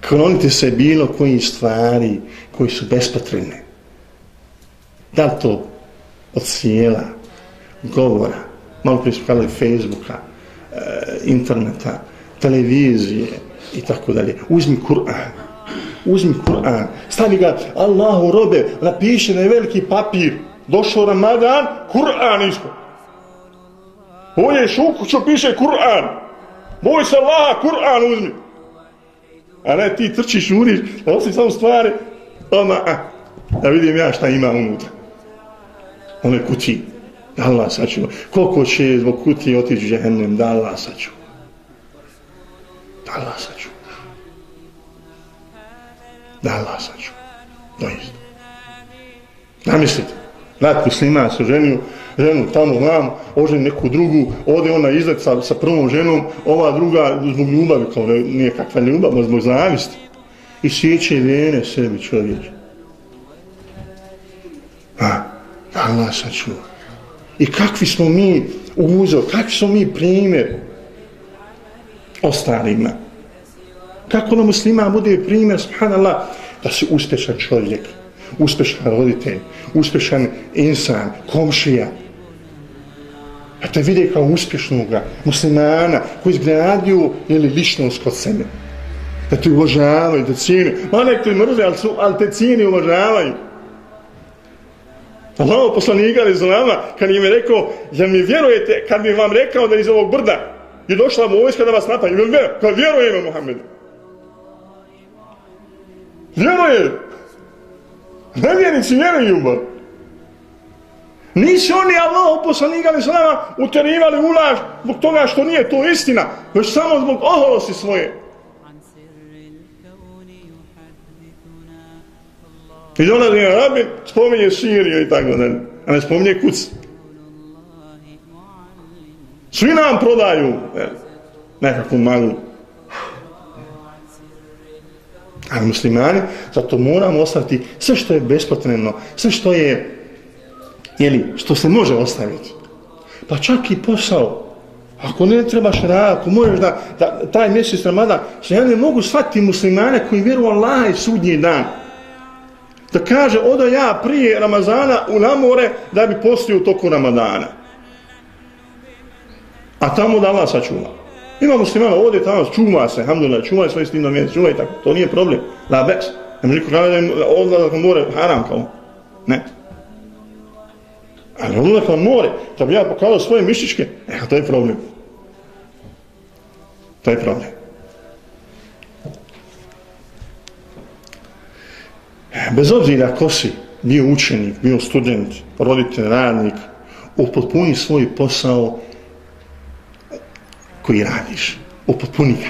Klonite se bilo koji stvari koji su bespotrebne. Da to od sjela, govora, malo prije smo kadali Facebooka, e, interneta, televizije i tako dalje. Uzmi Kur'an. Uzmi Kur'an. Stavi ga Allahu robe, napiše na veliki papir. Došao Ramadan, Kur'an isko. Ovdje šuku što piše Kur'an. Boj se Allaha, Kur'an uzmi. A ne ti trčiš, uriš, da osim samo stvari, ona, a, da vidim ja šta ima unutra. One kući. Da Allah sačuva. Koliko će zbog kutije otići džehennem, da Allah sačuva. Da Allah sačuva. Da Allah sačuva. Doista. Namislite, brat muslima se ženio, ženu tamo vam, oženi neku drugu, ode ona izlet sa, sa prvom ženom, ova druga zbog ljubavi, kao ne, nije kakva ljubav, zbog zavisti. I sjeće vene sebi čovječ. A, da Allah sačuva. I kakvi smo mi uzor, kakvi smo mi primjer ostalima. Kako nam muslima bude primjer, subhanallah, da si uspešan čovjek, uspešan roditelj, uspešan insan, komšija. Da te vide kao uspješnoga muslimana koji izgradio ili ličnost kod sebe. Da te uvažavaju, da cijene. Ma nek te mrze, ali, su, ali te cijene uvažavaju. Allaho poslanika ali zlama, kad im je rekao, ja mi vjerujete, kad bi vam rekao da iz ovog brda je došla vojska da vas napadne. Jel vjerujem? Kao vjerujem Muhammed. Vjerujem. Nevjernici vjeruju, ba. Nisu oni Allaho poslanika ali salama uterivali ulaž zbog toga što nije to istina, već samo zbog oholosti svoje. I dolazi na rabin, spominje Siriju i tako dalje. a ne spominje kuc. Svi nam prodaju ne, nekakvu malu. A muslimani, zato moramo ostaviti sve što je bespotrebno, sve što je, jeli, što se može ostaviti. Pa čak i posao, ako ne trebaš rad, ako možeš da, da taj mjesec ramada, što ja ne mogu shvatiti muslimane koji vjeruju Allah i sudnji dan, da kaže odo ja prije Ramazana u namore da bi postio u toku Ramadana. A tamo da Allah sačuva. Ima muslimana ovdje tamo, čuva se, hamdulillah, čuva svoje stivno mjesto, čuva i tako. To nije problem. La bes. Ne može kada da im odlazak na more haram kao. Ne. Ali odlazak na more, da bi ja pokazao svoje mišićke, evo, to je problem. To je problem. Bez obzira ko si, bio učenik, bio student, roditelj, radnik, upotpuni svoj posao koji radiš. Upotpuni ga.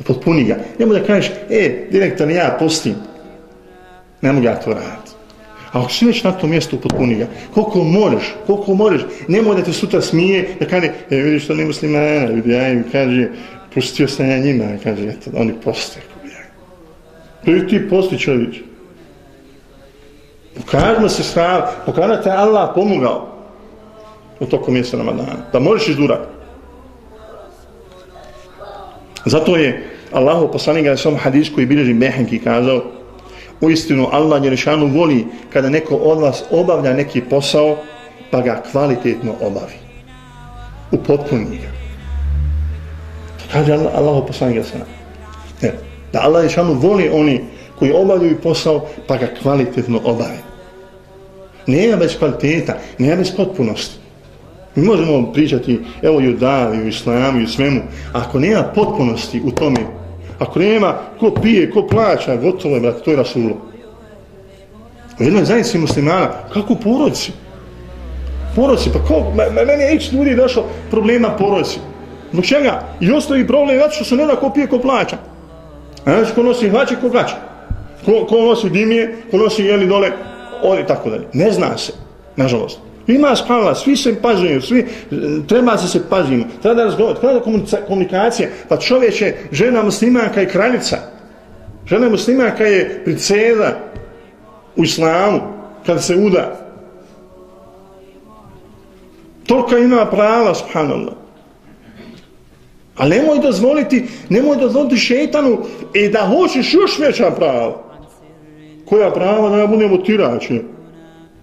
Upotpuni ga. Nemo da kažeš, e, direktor, ja postim. Ne mogu ja to raditi. A ako si već na tom mjestu upotpuni ga, koliko možeš, koliko možeš, nemoj da te sutra smije, da kaže, e, vidiš što ne muslimana, vidi, ja im kaže, pustio sam ja njima, kaže, eto, oni postaju. To ti posti čovječ. Pokažimo se strava, pokažimo te Allah pomogao u toku mjesta Ramadana. Da možeš izdurat. Zato je Allah poslanik ga sam hadis koji bilježi Mehenki kazao u istinu Allah Jerešanu voli kada neko od vas obavlja neki posao pa ga kvalitetno obavi. U ga. To Kaže Allah, Allah poslanik ga sam. nama. Da Allah i šanu voli oni koji obavljaju posao pa ga kvalitetno obave. Nema bez kvaliteta, nema bez potpunosti. Mi možemo pričati evo i o davi, u islamu i u svemu. Ako nema potpunosti u tome, ako nema ko pije, ko plaća, gotovo je, brate, to je rasulo. U jednoj zajednici muslimana, kako porodci? Porodci, pa ko, meni je x ljudi došlo problema porodci. Zbog čega? I ostavi problem, zato što se ne da ko pije, ko plaća. A znači ko nosi hlače, ko hlače. Ko, ko nosi dimije, ko nosi jeli dole, ovdje tako dalje. Ne zna se, nažalost. Ima spala, svi se pazimo, svi, treba se se pazimo. treba da razgovarati, treba da komunikacija, pa čovjek je žena muslimanka i kraljica. Žena muslimanka je priceda u islamu, kad se uda. Tolika ima prava, subhanallah. Ali nemoj dozvoliti, nemoj dozvoliti šetanu i da hoćeš još veća prava. Koja prava da ja budemo tirači?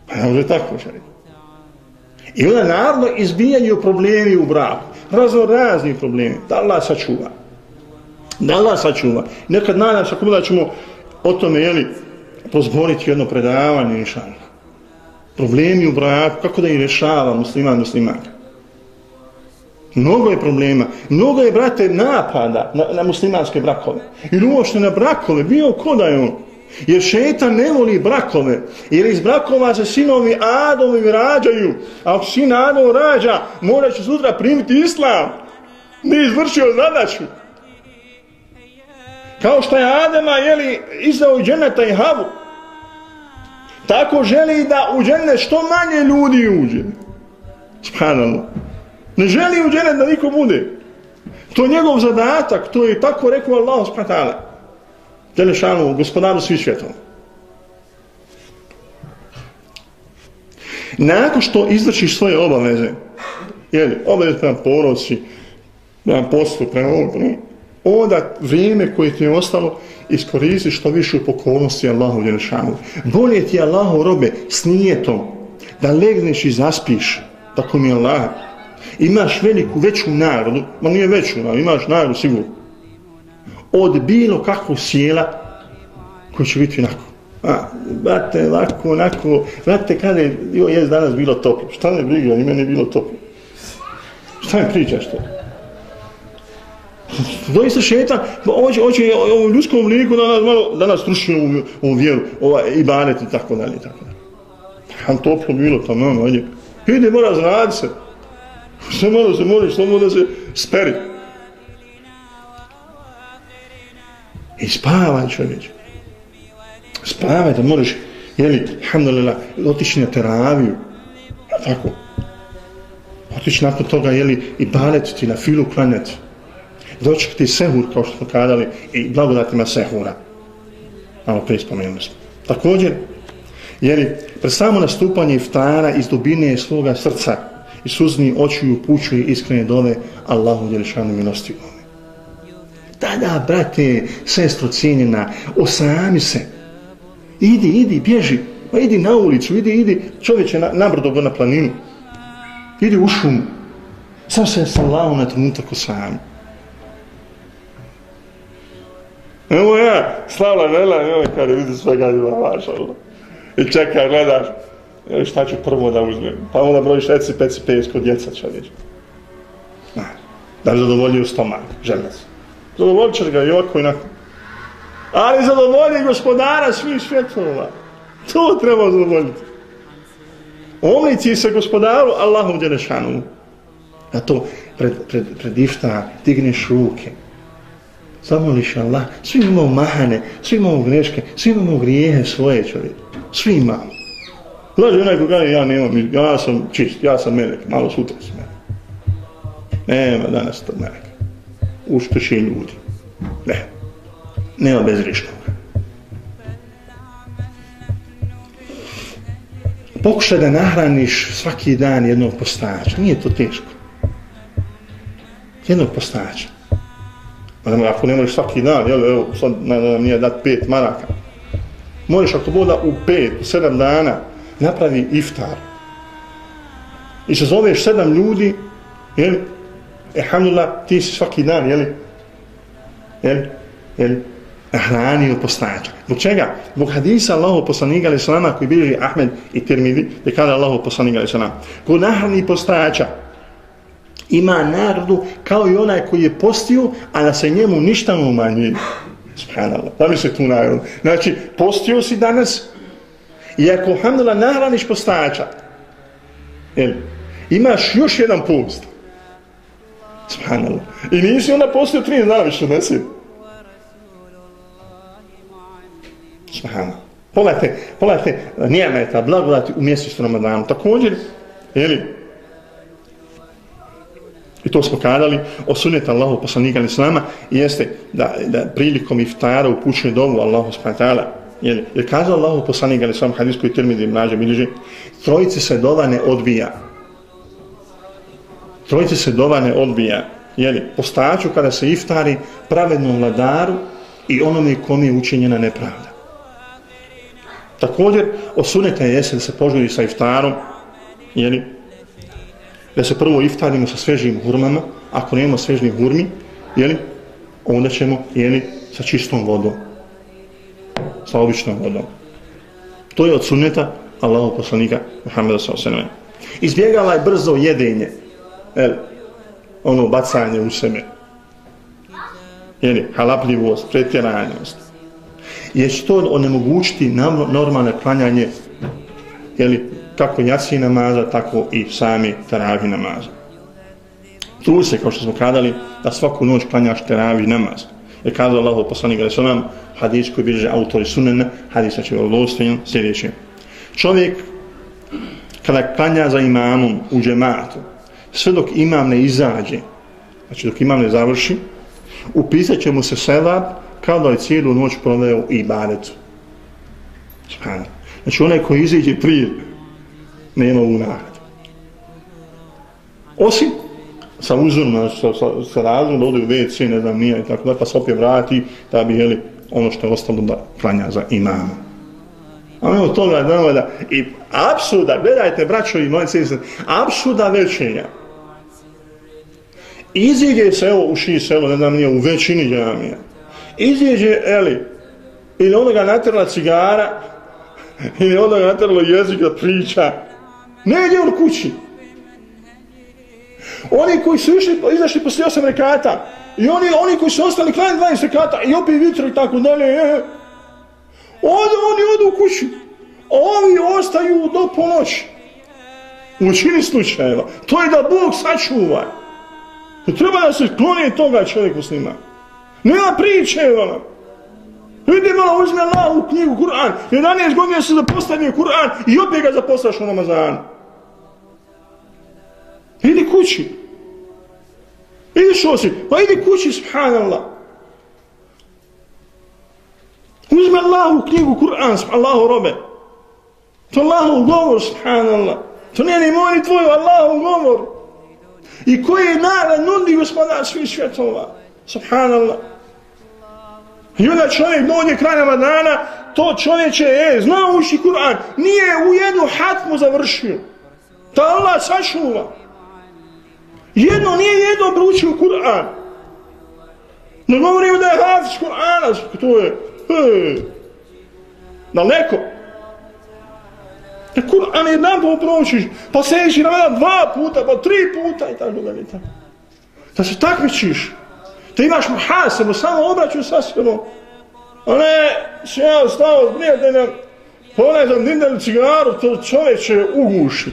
Pa ja može tako želi. I onda naravno izbijaju problemi u braku. Razno razni problemi. Da Allah sačuva. Da Allah sačuva. Nekad nadam se da ćemo o tome jeli, pozboriti jedno predavanje inšalno. Problemi u braku, kako da ih rešava musliman muslimanka. Mnogo je problema. Mnogo je, brate, napada na, na muslimanske brakove. I uošte na brakove, bio ko da je on. Jer šetan ne voli brakove. Jer iz brakova se sinovi Adovi rađaju. A ako sin Adov rađa, mora će sutra primiti islam. Ne izvršio zadaću. Kao što je Adema jeli, izdao dženeta i havu. Tako želi da u džene što manje ljudi uđe. Subhanallah. Ne želi u dženet da niko bude. To je njegov zadatak, to je tako rekao Allah s.w.t. Đelešanu, gospodaru svih svjetova. Nakon što izvršiš svoje obaveze, jeli, obaveze prema poroci, prema poslu, prema ovom, onda vrijeme koje ti je ostalo, iskoristi što više u pokolnosti Allahu Đelešanu. Bolje ti Allahu robe s nijetom da legneš i zaspiš, tako mi je Allah, imaš veliku, veću narodu, ma nije veću, no, imaš narodu sigurno, od bilo kakvog sjela koji će biti onako. A, brate, lako, onako, brate, kada je, jo, jes danas bilo toplo, šta ne briga, i meni je bilo toplo. Šta mi pričaš to? Doista šetan, hoće, hoće ovom ljudskom liku da nas malo, da nas struši ovu, ovu vjeru, ova, i banet i tako dalje, i tako dalje. Han toplo bilo tamo, no, ajde. Ide, mora zradi se. Šta malo se moliš, samo da se speri. I spavaj čovječ. Spavaj da moraš, jeli, alhamdulillah, otići na teraviju. Tako. Otići nakon toga, jeli, i balet ti na filu klanjati dočekati sehur, kao što smo kadali, i blagodatima sehura. Malo prije spomenuli smo. Također, jeli, pre samo nastupanje iftara iz dubine svoga srca i suzni oči upućuje iskrene dove Allahu djelišanu milostivome. Tada, brate, sestro cijenjena, osami se. Idi, idi, bježi. Pa idi na ulicu, idi, idi. Čovječ je na, na brdo na planinu. Idi u šumu. Sam se sa Allahom na trenutak osami. Evo ja, slavla vela, evo kada vidi svega ima, maša Allah. I čekaj, gledaš, šta ću prvo da uzmem. Pa onda brojiš reci, peci, peci, kod djeca će reći. Da bi zadovoljio stomak, željac. Zadovoljit ćeš ga i ovako i onako. Ali zadovolji gospodara svih svjetova. To treba zadovoljiti. Omnici se gospodaru Allahu Đelešanu. A to pred, pred, pred ifta digneš ruke zamoliš Allah, svi imamo mahane, svi imamo greške, svi imamo grijehe svoje čovjek, svi imamo. Dođe onaj ko kaže, ja nemam, ja sam čist, ja sam melek, malo sutra sam melek. Nema danas to melek. Ušteši ljudi. Ne. Nema bezrišnog. Pokušaj da nahraniš svaki dan jednog postača. Nije to teško. Jednog postača. Pa ne, ako ne možeš svaki dan, jel, evo, sad ne, ne, nije dat pet maraka. Možeš ako boda u pet, u sedam dana, napravi iftar. I se zoveš sedam ljudi, jeli, alhamdulillah, ti si svaki dan, jeli, jeli, jeli, hranio postača. Zbog čega? Zbog hadisa Allahu poslanika ali salama koji bilježi Ahmed i Tirmidi, gdje kada Allahu poslanika ali salama. Ko nahrani postača, ima nagradu kao i onaj koji je postio, a da se njemu ništa ne umanjuje. Subhanallah, da mi se tu nagradu. Znači, postio si danas i ako, alhamdulillah, nahraniš postača, jel, imaš još jedan post. Subhanallah. I nisi onda postio tri dana više, ne si? Subhanallah. Pogledajte, pogledajte, nijemeta, blagodati u mjesecu Ramadanu. Također, jeli, I to smo kadali osunjeta Allahu poslanika Islama jeste da, da prilikom iftara upućuje dovu Allahu s.w.t. Jer, jer kaže Allahu poslanik ali sam hadis koji termidi mlađe bilježi trojice se dova ne odbija. Trojice se dova ne odbija. Jeli, postaću kada se iftari pravednom vladaru i onome kom je učinjena nepravda. Također, osuneta je da se požuri sa iftarom, jeli, da se prvo iftarimo sa svežim hurmama, ako nemamo svežnih hurmi, jeli, onda ćemo, jeli, sa čistom vodom. Sa običnom vodom. To je od sunneta Allahog poslanika Muhammeda s.a.v. Izbjegala je brzo jedenje, el, ono bacanje u sebe. Jeli, halapljivost, pretjeranjost. Je će to onemogućiti normalne klanjanje jeli, kako jaci namaza, tako i sami teravi namaza. Tu se, kao što smo kadali, da svaku noć klanjaš teravi namaz je kada Allahu poslanik gledaj sallam hadis koji bilježe autori sunene, hadisa znači će vjerovostojen, sljedeće. Čovjek, kada klanja za imamom u džematu, sve dok imam ne izađe, znači dok imam ne završi, upisat će mu se selab kao da je cijelu noć proveo i badetu. Znači onaj koji izađe prije, nema ovu nagradu. Osim sa uzorom, sa, sa, sa razlom da ode u WC, ne znam, nije, tako da pa se opet vrati, da bi, jeli, ono što je ostalo da klanja za imama. A mi od toga znamo da, i apsuda, gledajte, braćo i moje sestre, apsuda većenja. Iziđe se, evo, u ši selo, ne znam, nije, u većini džamija. Iziđe, eli, ili onoga natrla cigara, ili onoga natrlo jezik da priča, Ne ide on kući. Oni koji su išli, izašli posle osam rekata, i oni, oni koji su ostali klanjati 12 rekata, i opet vitro i tako dalje, e, e. onda oni odu u kuću, a ovi ostaju do ponoći. U većini slučajeva. To je da Bog sačuva. To treba da se kloni toga čovjek muslima. Nema priče, ona. Vidi malo, uzme Allah u knjigu Kur'an. 11 godina se zapostavio Kur'an i opet ga zapostaš u Ramazanu. Idi kući. Idi što si? Pa idi kući, subhanallah. Uzme Allahu knjigu Kur'an, subhanallahu robe. To Allahu govor, subhanallah. To nije ni moj ni tvoj, Allahu govor. I koji je nagrad nudi gospodar svih svjetova. Subhanallah. I onda čovjek dođe kraj Ramadana, to čovječe je, zna uši Kur'an, nije u jednu hatmu završio. Ta Allah sačuva. Jedno nije jedno bručio Kur'an. Ne govorimo da je hafiz Kur'ana, to je, hej, daleko. Da Kur'an jedan put pročiš, pa sediš na jedan dva puta, pa tri puta i tako dalje. Da se takmičiš. Da imaš muhasebu, samo obraću sa svojom. A ne, se ja stao s prijateljem, ponaj za dindeli cigaru, to čovječe uguši.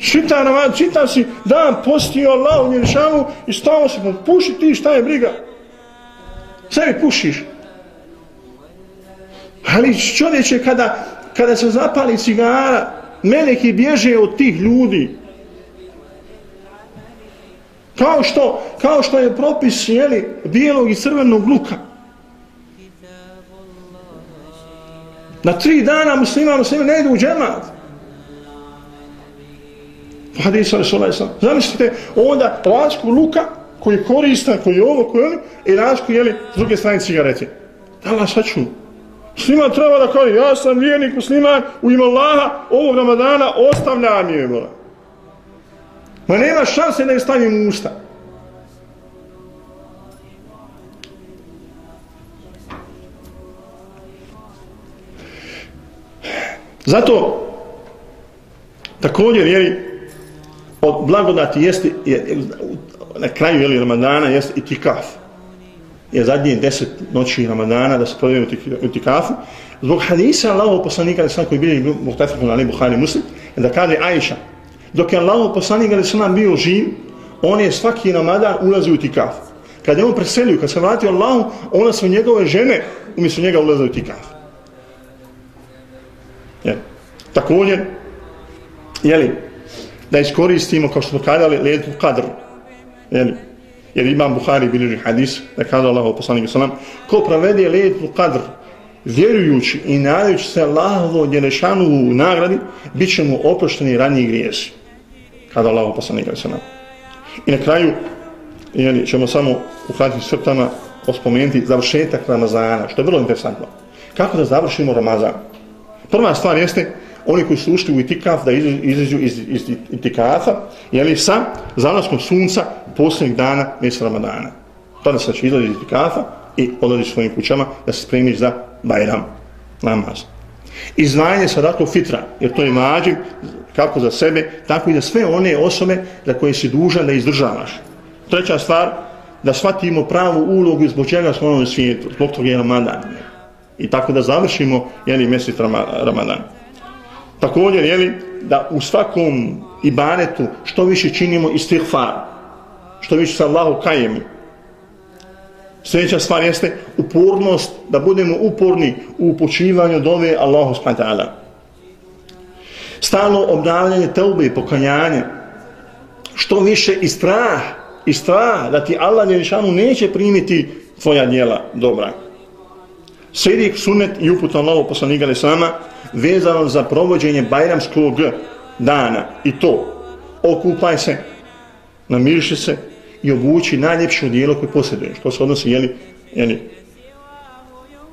Čita nam, čita si dan postio Allah u njerišavu i stao se, puši ti šta je briga. Sebi pušiš. Ali čovječe kada, kada se zapali cigara, meleki bježe od tih ljudi. Kao što, kao što je propis jeli, bijelog i crvenog luka. Na tri dana muslima, muslima ne idu u džemat. Hadisa Rasulullah Islam. Zamislite onda lasku luka koji je koristan, koji je ovo, koji ono, je i lasku jeli s druge strane cigarete. Allah saču. Muslima treba da kaže, ja sam vjernik musliman u ime Allaha, ovog Ramadana ostavljam je. Bola. Ma nema šanse da je stavim u usta. Zato također jeli, od blagodati jeste je, na kraju jeli, Ramadana jeste i tikaf. Je zadnje deset noći Ramadana da se provjeru u tikafu. Zbog hadisa Allahov poslanika da sam koji bili muhtafikom ali Buhari muslim, da kaže Aisha, dok je Allahov poslanika da sam bio živ, on je svaki Ramadan ulazi u tikaf. Kad je on preselio, kad se vratio Allahu, ona su njegove žene umjesto njega ulaze u tikaf. Je. Također, jeli, da iskoristimo, kao što smo kadali, letu kadr. Jeli, jer imam Buhari bilježi hadis, da kada Allah poslanik sallam, ko provede letu kadr, vjerujući i nadajući se Allahovo djelešanu u nagradi, bit će mu oprošteni raniji grijesi. Kada Allah poslanik sallam. I na kraju, jeli, ćemo samo u kratkim srtama ospomenuti završetak Ramazana, što je vrlo interesantno. Kako da završimo Ramazan? Prva stvar jeste, oni koji su ušli u itikaf da izađu iz, iz itikafa, jeli sa zalaskom sunca posljednjeg dana mjeseca Ramadana. Tada se znači izlazi iz itikafa i odlazi svojim kućama da se spremiš za Bajram, namaz. Izdvajanje sadako fitra, jer to je mađim kako za sebe, tako i za sve one osobe za koje si dužan da izdržavaš. Treća stvar, da shvatimo pravu ulogu zbog čega smo na ovom svijetu, zbog toga je Ramadan. I tako da završimo jeli, mjesec Ramadan. Također, jeli, da u svakom ibanetu što više činimo istighfar, što više sa Allahu kajemo. Sljedeća stvar jeste upornost, da budemo uporni u upočivanju dove Allahu s.w.t. Stalno obnavljanje teube i pokajanje, što više i strah, i strah da ti Allah njelišanu neće primiti tvoja djela dobra. Sjedik sunet i uput Allahu poslanika sama vezano za provođenje bajramskog dana i to okupaj se, namiriši se i obuči najljepšu dijelo koje posjeduješ. To se odnosi, jeli, jeli,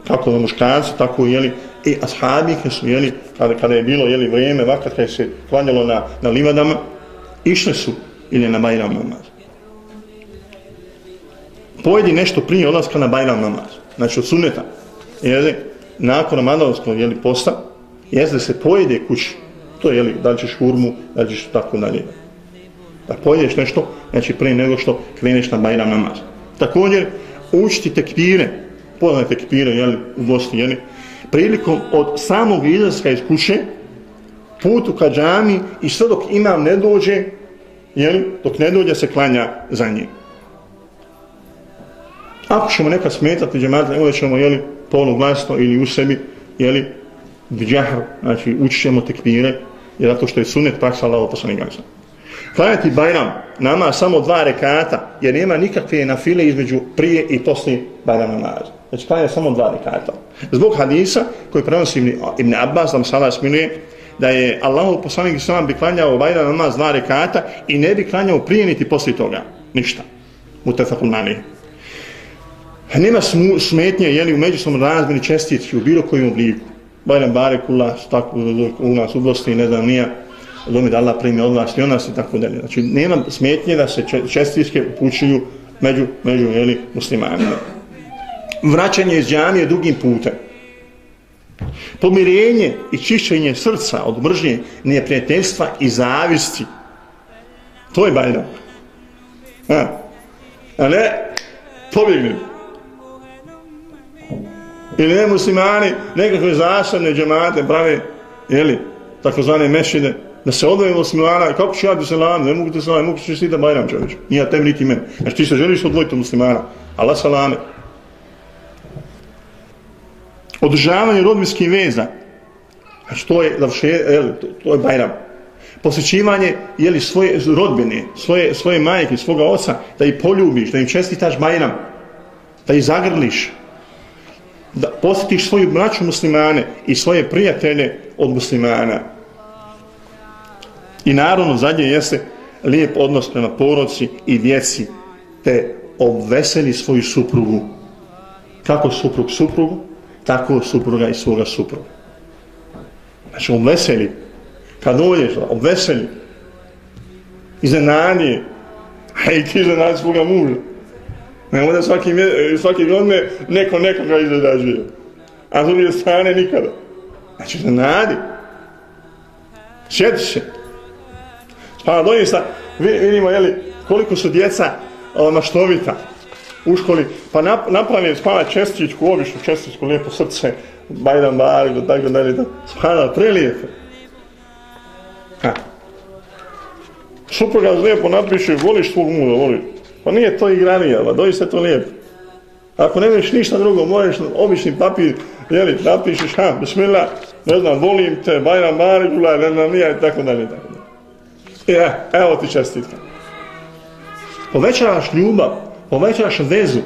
kako na muškarci, tako jeli, i e, ashabike su, jeli, kada, kada je bilo, jeli, vrijeme, vakat kada se klanjalo na, na livadama, išle su ili na bajram namaz. Pojedi nešto prije odlaska na bajram namaz, znači od suneta, jeli, nakon ramadanskog, jeli, posta, jeste da se pojede kući. To je, jeli, da li ćeš hurmu, da li ćeš tako dalje. Da pojedeš nešto, znači prije nego što kreneš na Bajram namaz. Također, učiti tekpire, poznaj tekpire, jeli, u Bosni, jeli, prilikom od samog izlaska iz kuće, putu ka džami i sve dok imam ne dođe, jeli, dok ne dođe se klanja za njim. Ako ćemo neka smetati džemata, onda ćemo, jeli, polno glasno ili u sebi, jeli, džahr, znači učit ćemo tekbire, jer zato što je sunet praksa Allaho poslanika. Klanjati Bajram, nama samo dva rekata, jer nema nikakve nafile između prije i poslije Bajram namaza. Znači klanja samo dva rekata. Zbog hadisa koji prenosi Ibn, Ibn Abbas, da mu sada smiluje, da je Allahov poslanik Islam bi klanjao Bajram namaz dva rekata i ne bi klanjao prije niti poslije toga. Ništa. Mutefakul manije. Nema smetnje jeli, u međusobnom razmeni čestitki u bilo kojim obliku. Bajram barek tako u nas u Bosni, ne znam, nije domi da Allah primi od vas i od nas i tako dalje. Znači, nema smetnje da se čestitke upućuju među, među jeli, muslimanima. Vraćanje iz džamije dugim putem. Pomirenje i čišćenje srca od mržnje, neprijateljstva i zavisti. To je bajram. A, a ne, pobjegni. Ili ne muslimani, nekakve zasadne džemate prave, jeli, takozvane mešine, da se odvoje muslimana, kako ću ja da se lan, ne mogu te se lan, mogu ću da bajram čovječ, nije tem niti men. Znači ti se želiš odvojiti od muslimana, Allah salame. Održavanje rodbinskih veza, znači to je, jeli, to, to je bajram. Posjećivanje, jeli, svoje rodbine, svoje, svoje majke, svoga oca, da ih poljubiš, da im čestitaš bajram, da ih zagrliš, da posjetiš svoju braću muslimane i svoje prijatelje od muslimana. I naravno zadnje jeste lijep odnos prema porodci i djeci te obveseli svoju suprugu. Kako suprug suprugu, tako supruga i svoga supruga. Znači obveseli. Kad dođeš, obveseli. Iznenadi. Hej, ti iznenadi svoga muža. Ne onda svaki, e, svaki godine neko nekoga izrađuje. A s druge strane nikada. Znači, iznenadi. Sjeti se. Pa doista vidimo jeli, koliko su djeca o, maštovita u školi. Pa nap, napravi spana čestičku, običnu čestičku, lijepo srce, bajdan bar, tako dalje. Spana, prelijepo. Ha. Supruga lijepo napiše, voliš svog muda, voliš. Pa nije to igranija, pa doista to lijepo. Ako ne veš ništa drugo, možeš obični papir, jeli, napišeš, ha, bismillah, ne znam, volim te, bajram Marigula, ne znam, nije, tako dalje, tako dalje. Ja, evo ti čestitka. Povećavaš ljubav, povećavaš vezu,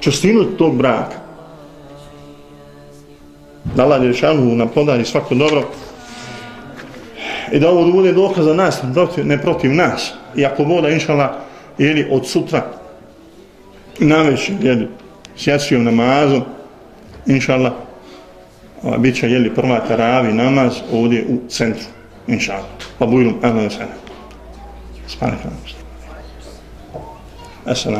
čestinu tog braka. Da Allah Đelšanu nam podari svako dobro i da ovo bude dokaz za nas, ne protiv nas. I ako voda inšala, jeli, od sutra, najveći, jeli, sjecijom namazom, inšala, ova, bit će, jeli, prva taravi namaz ovdje u centru, inšala. Pa bujlom, evo je sene. Namaz. Assalamu.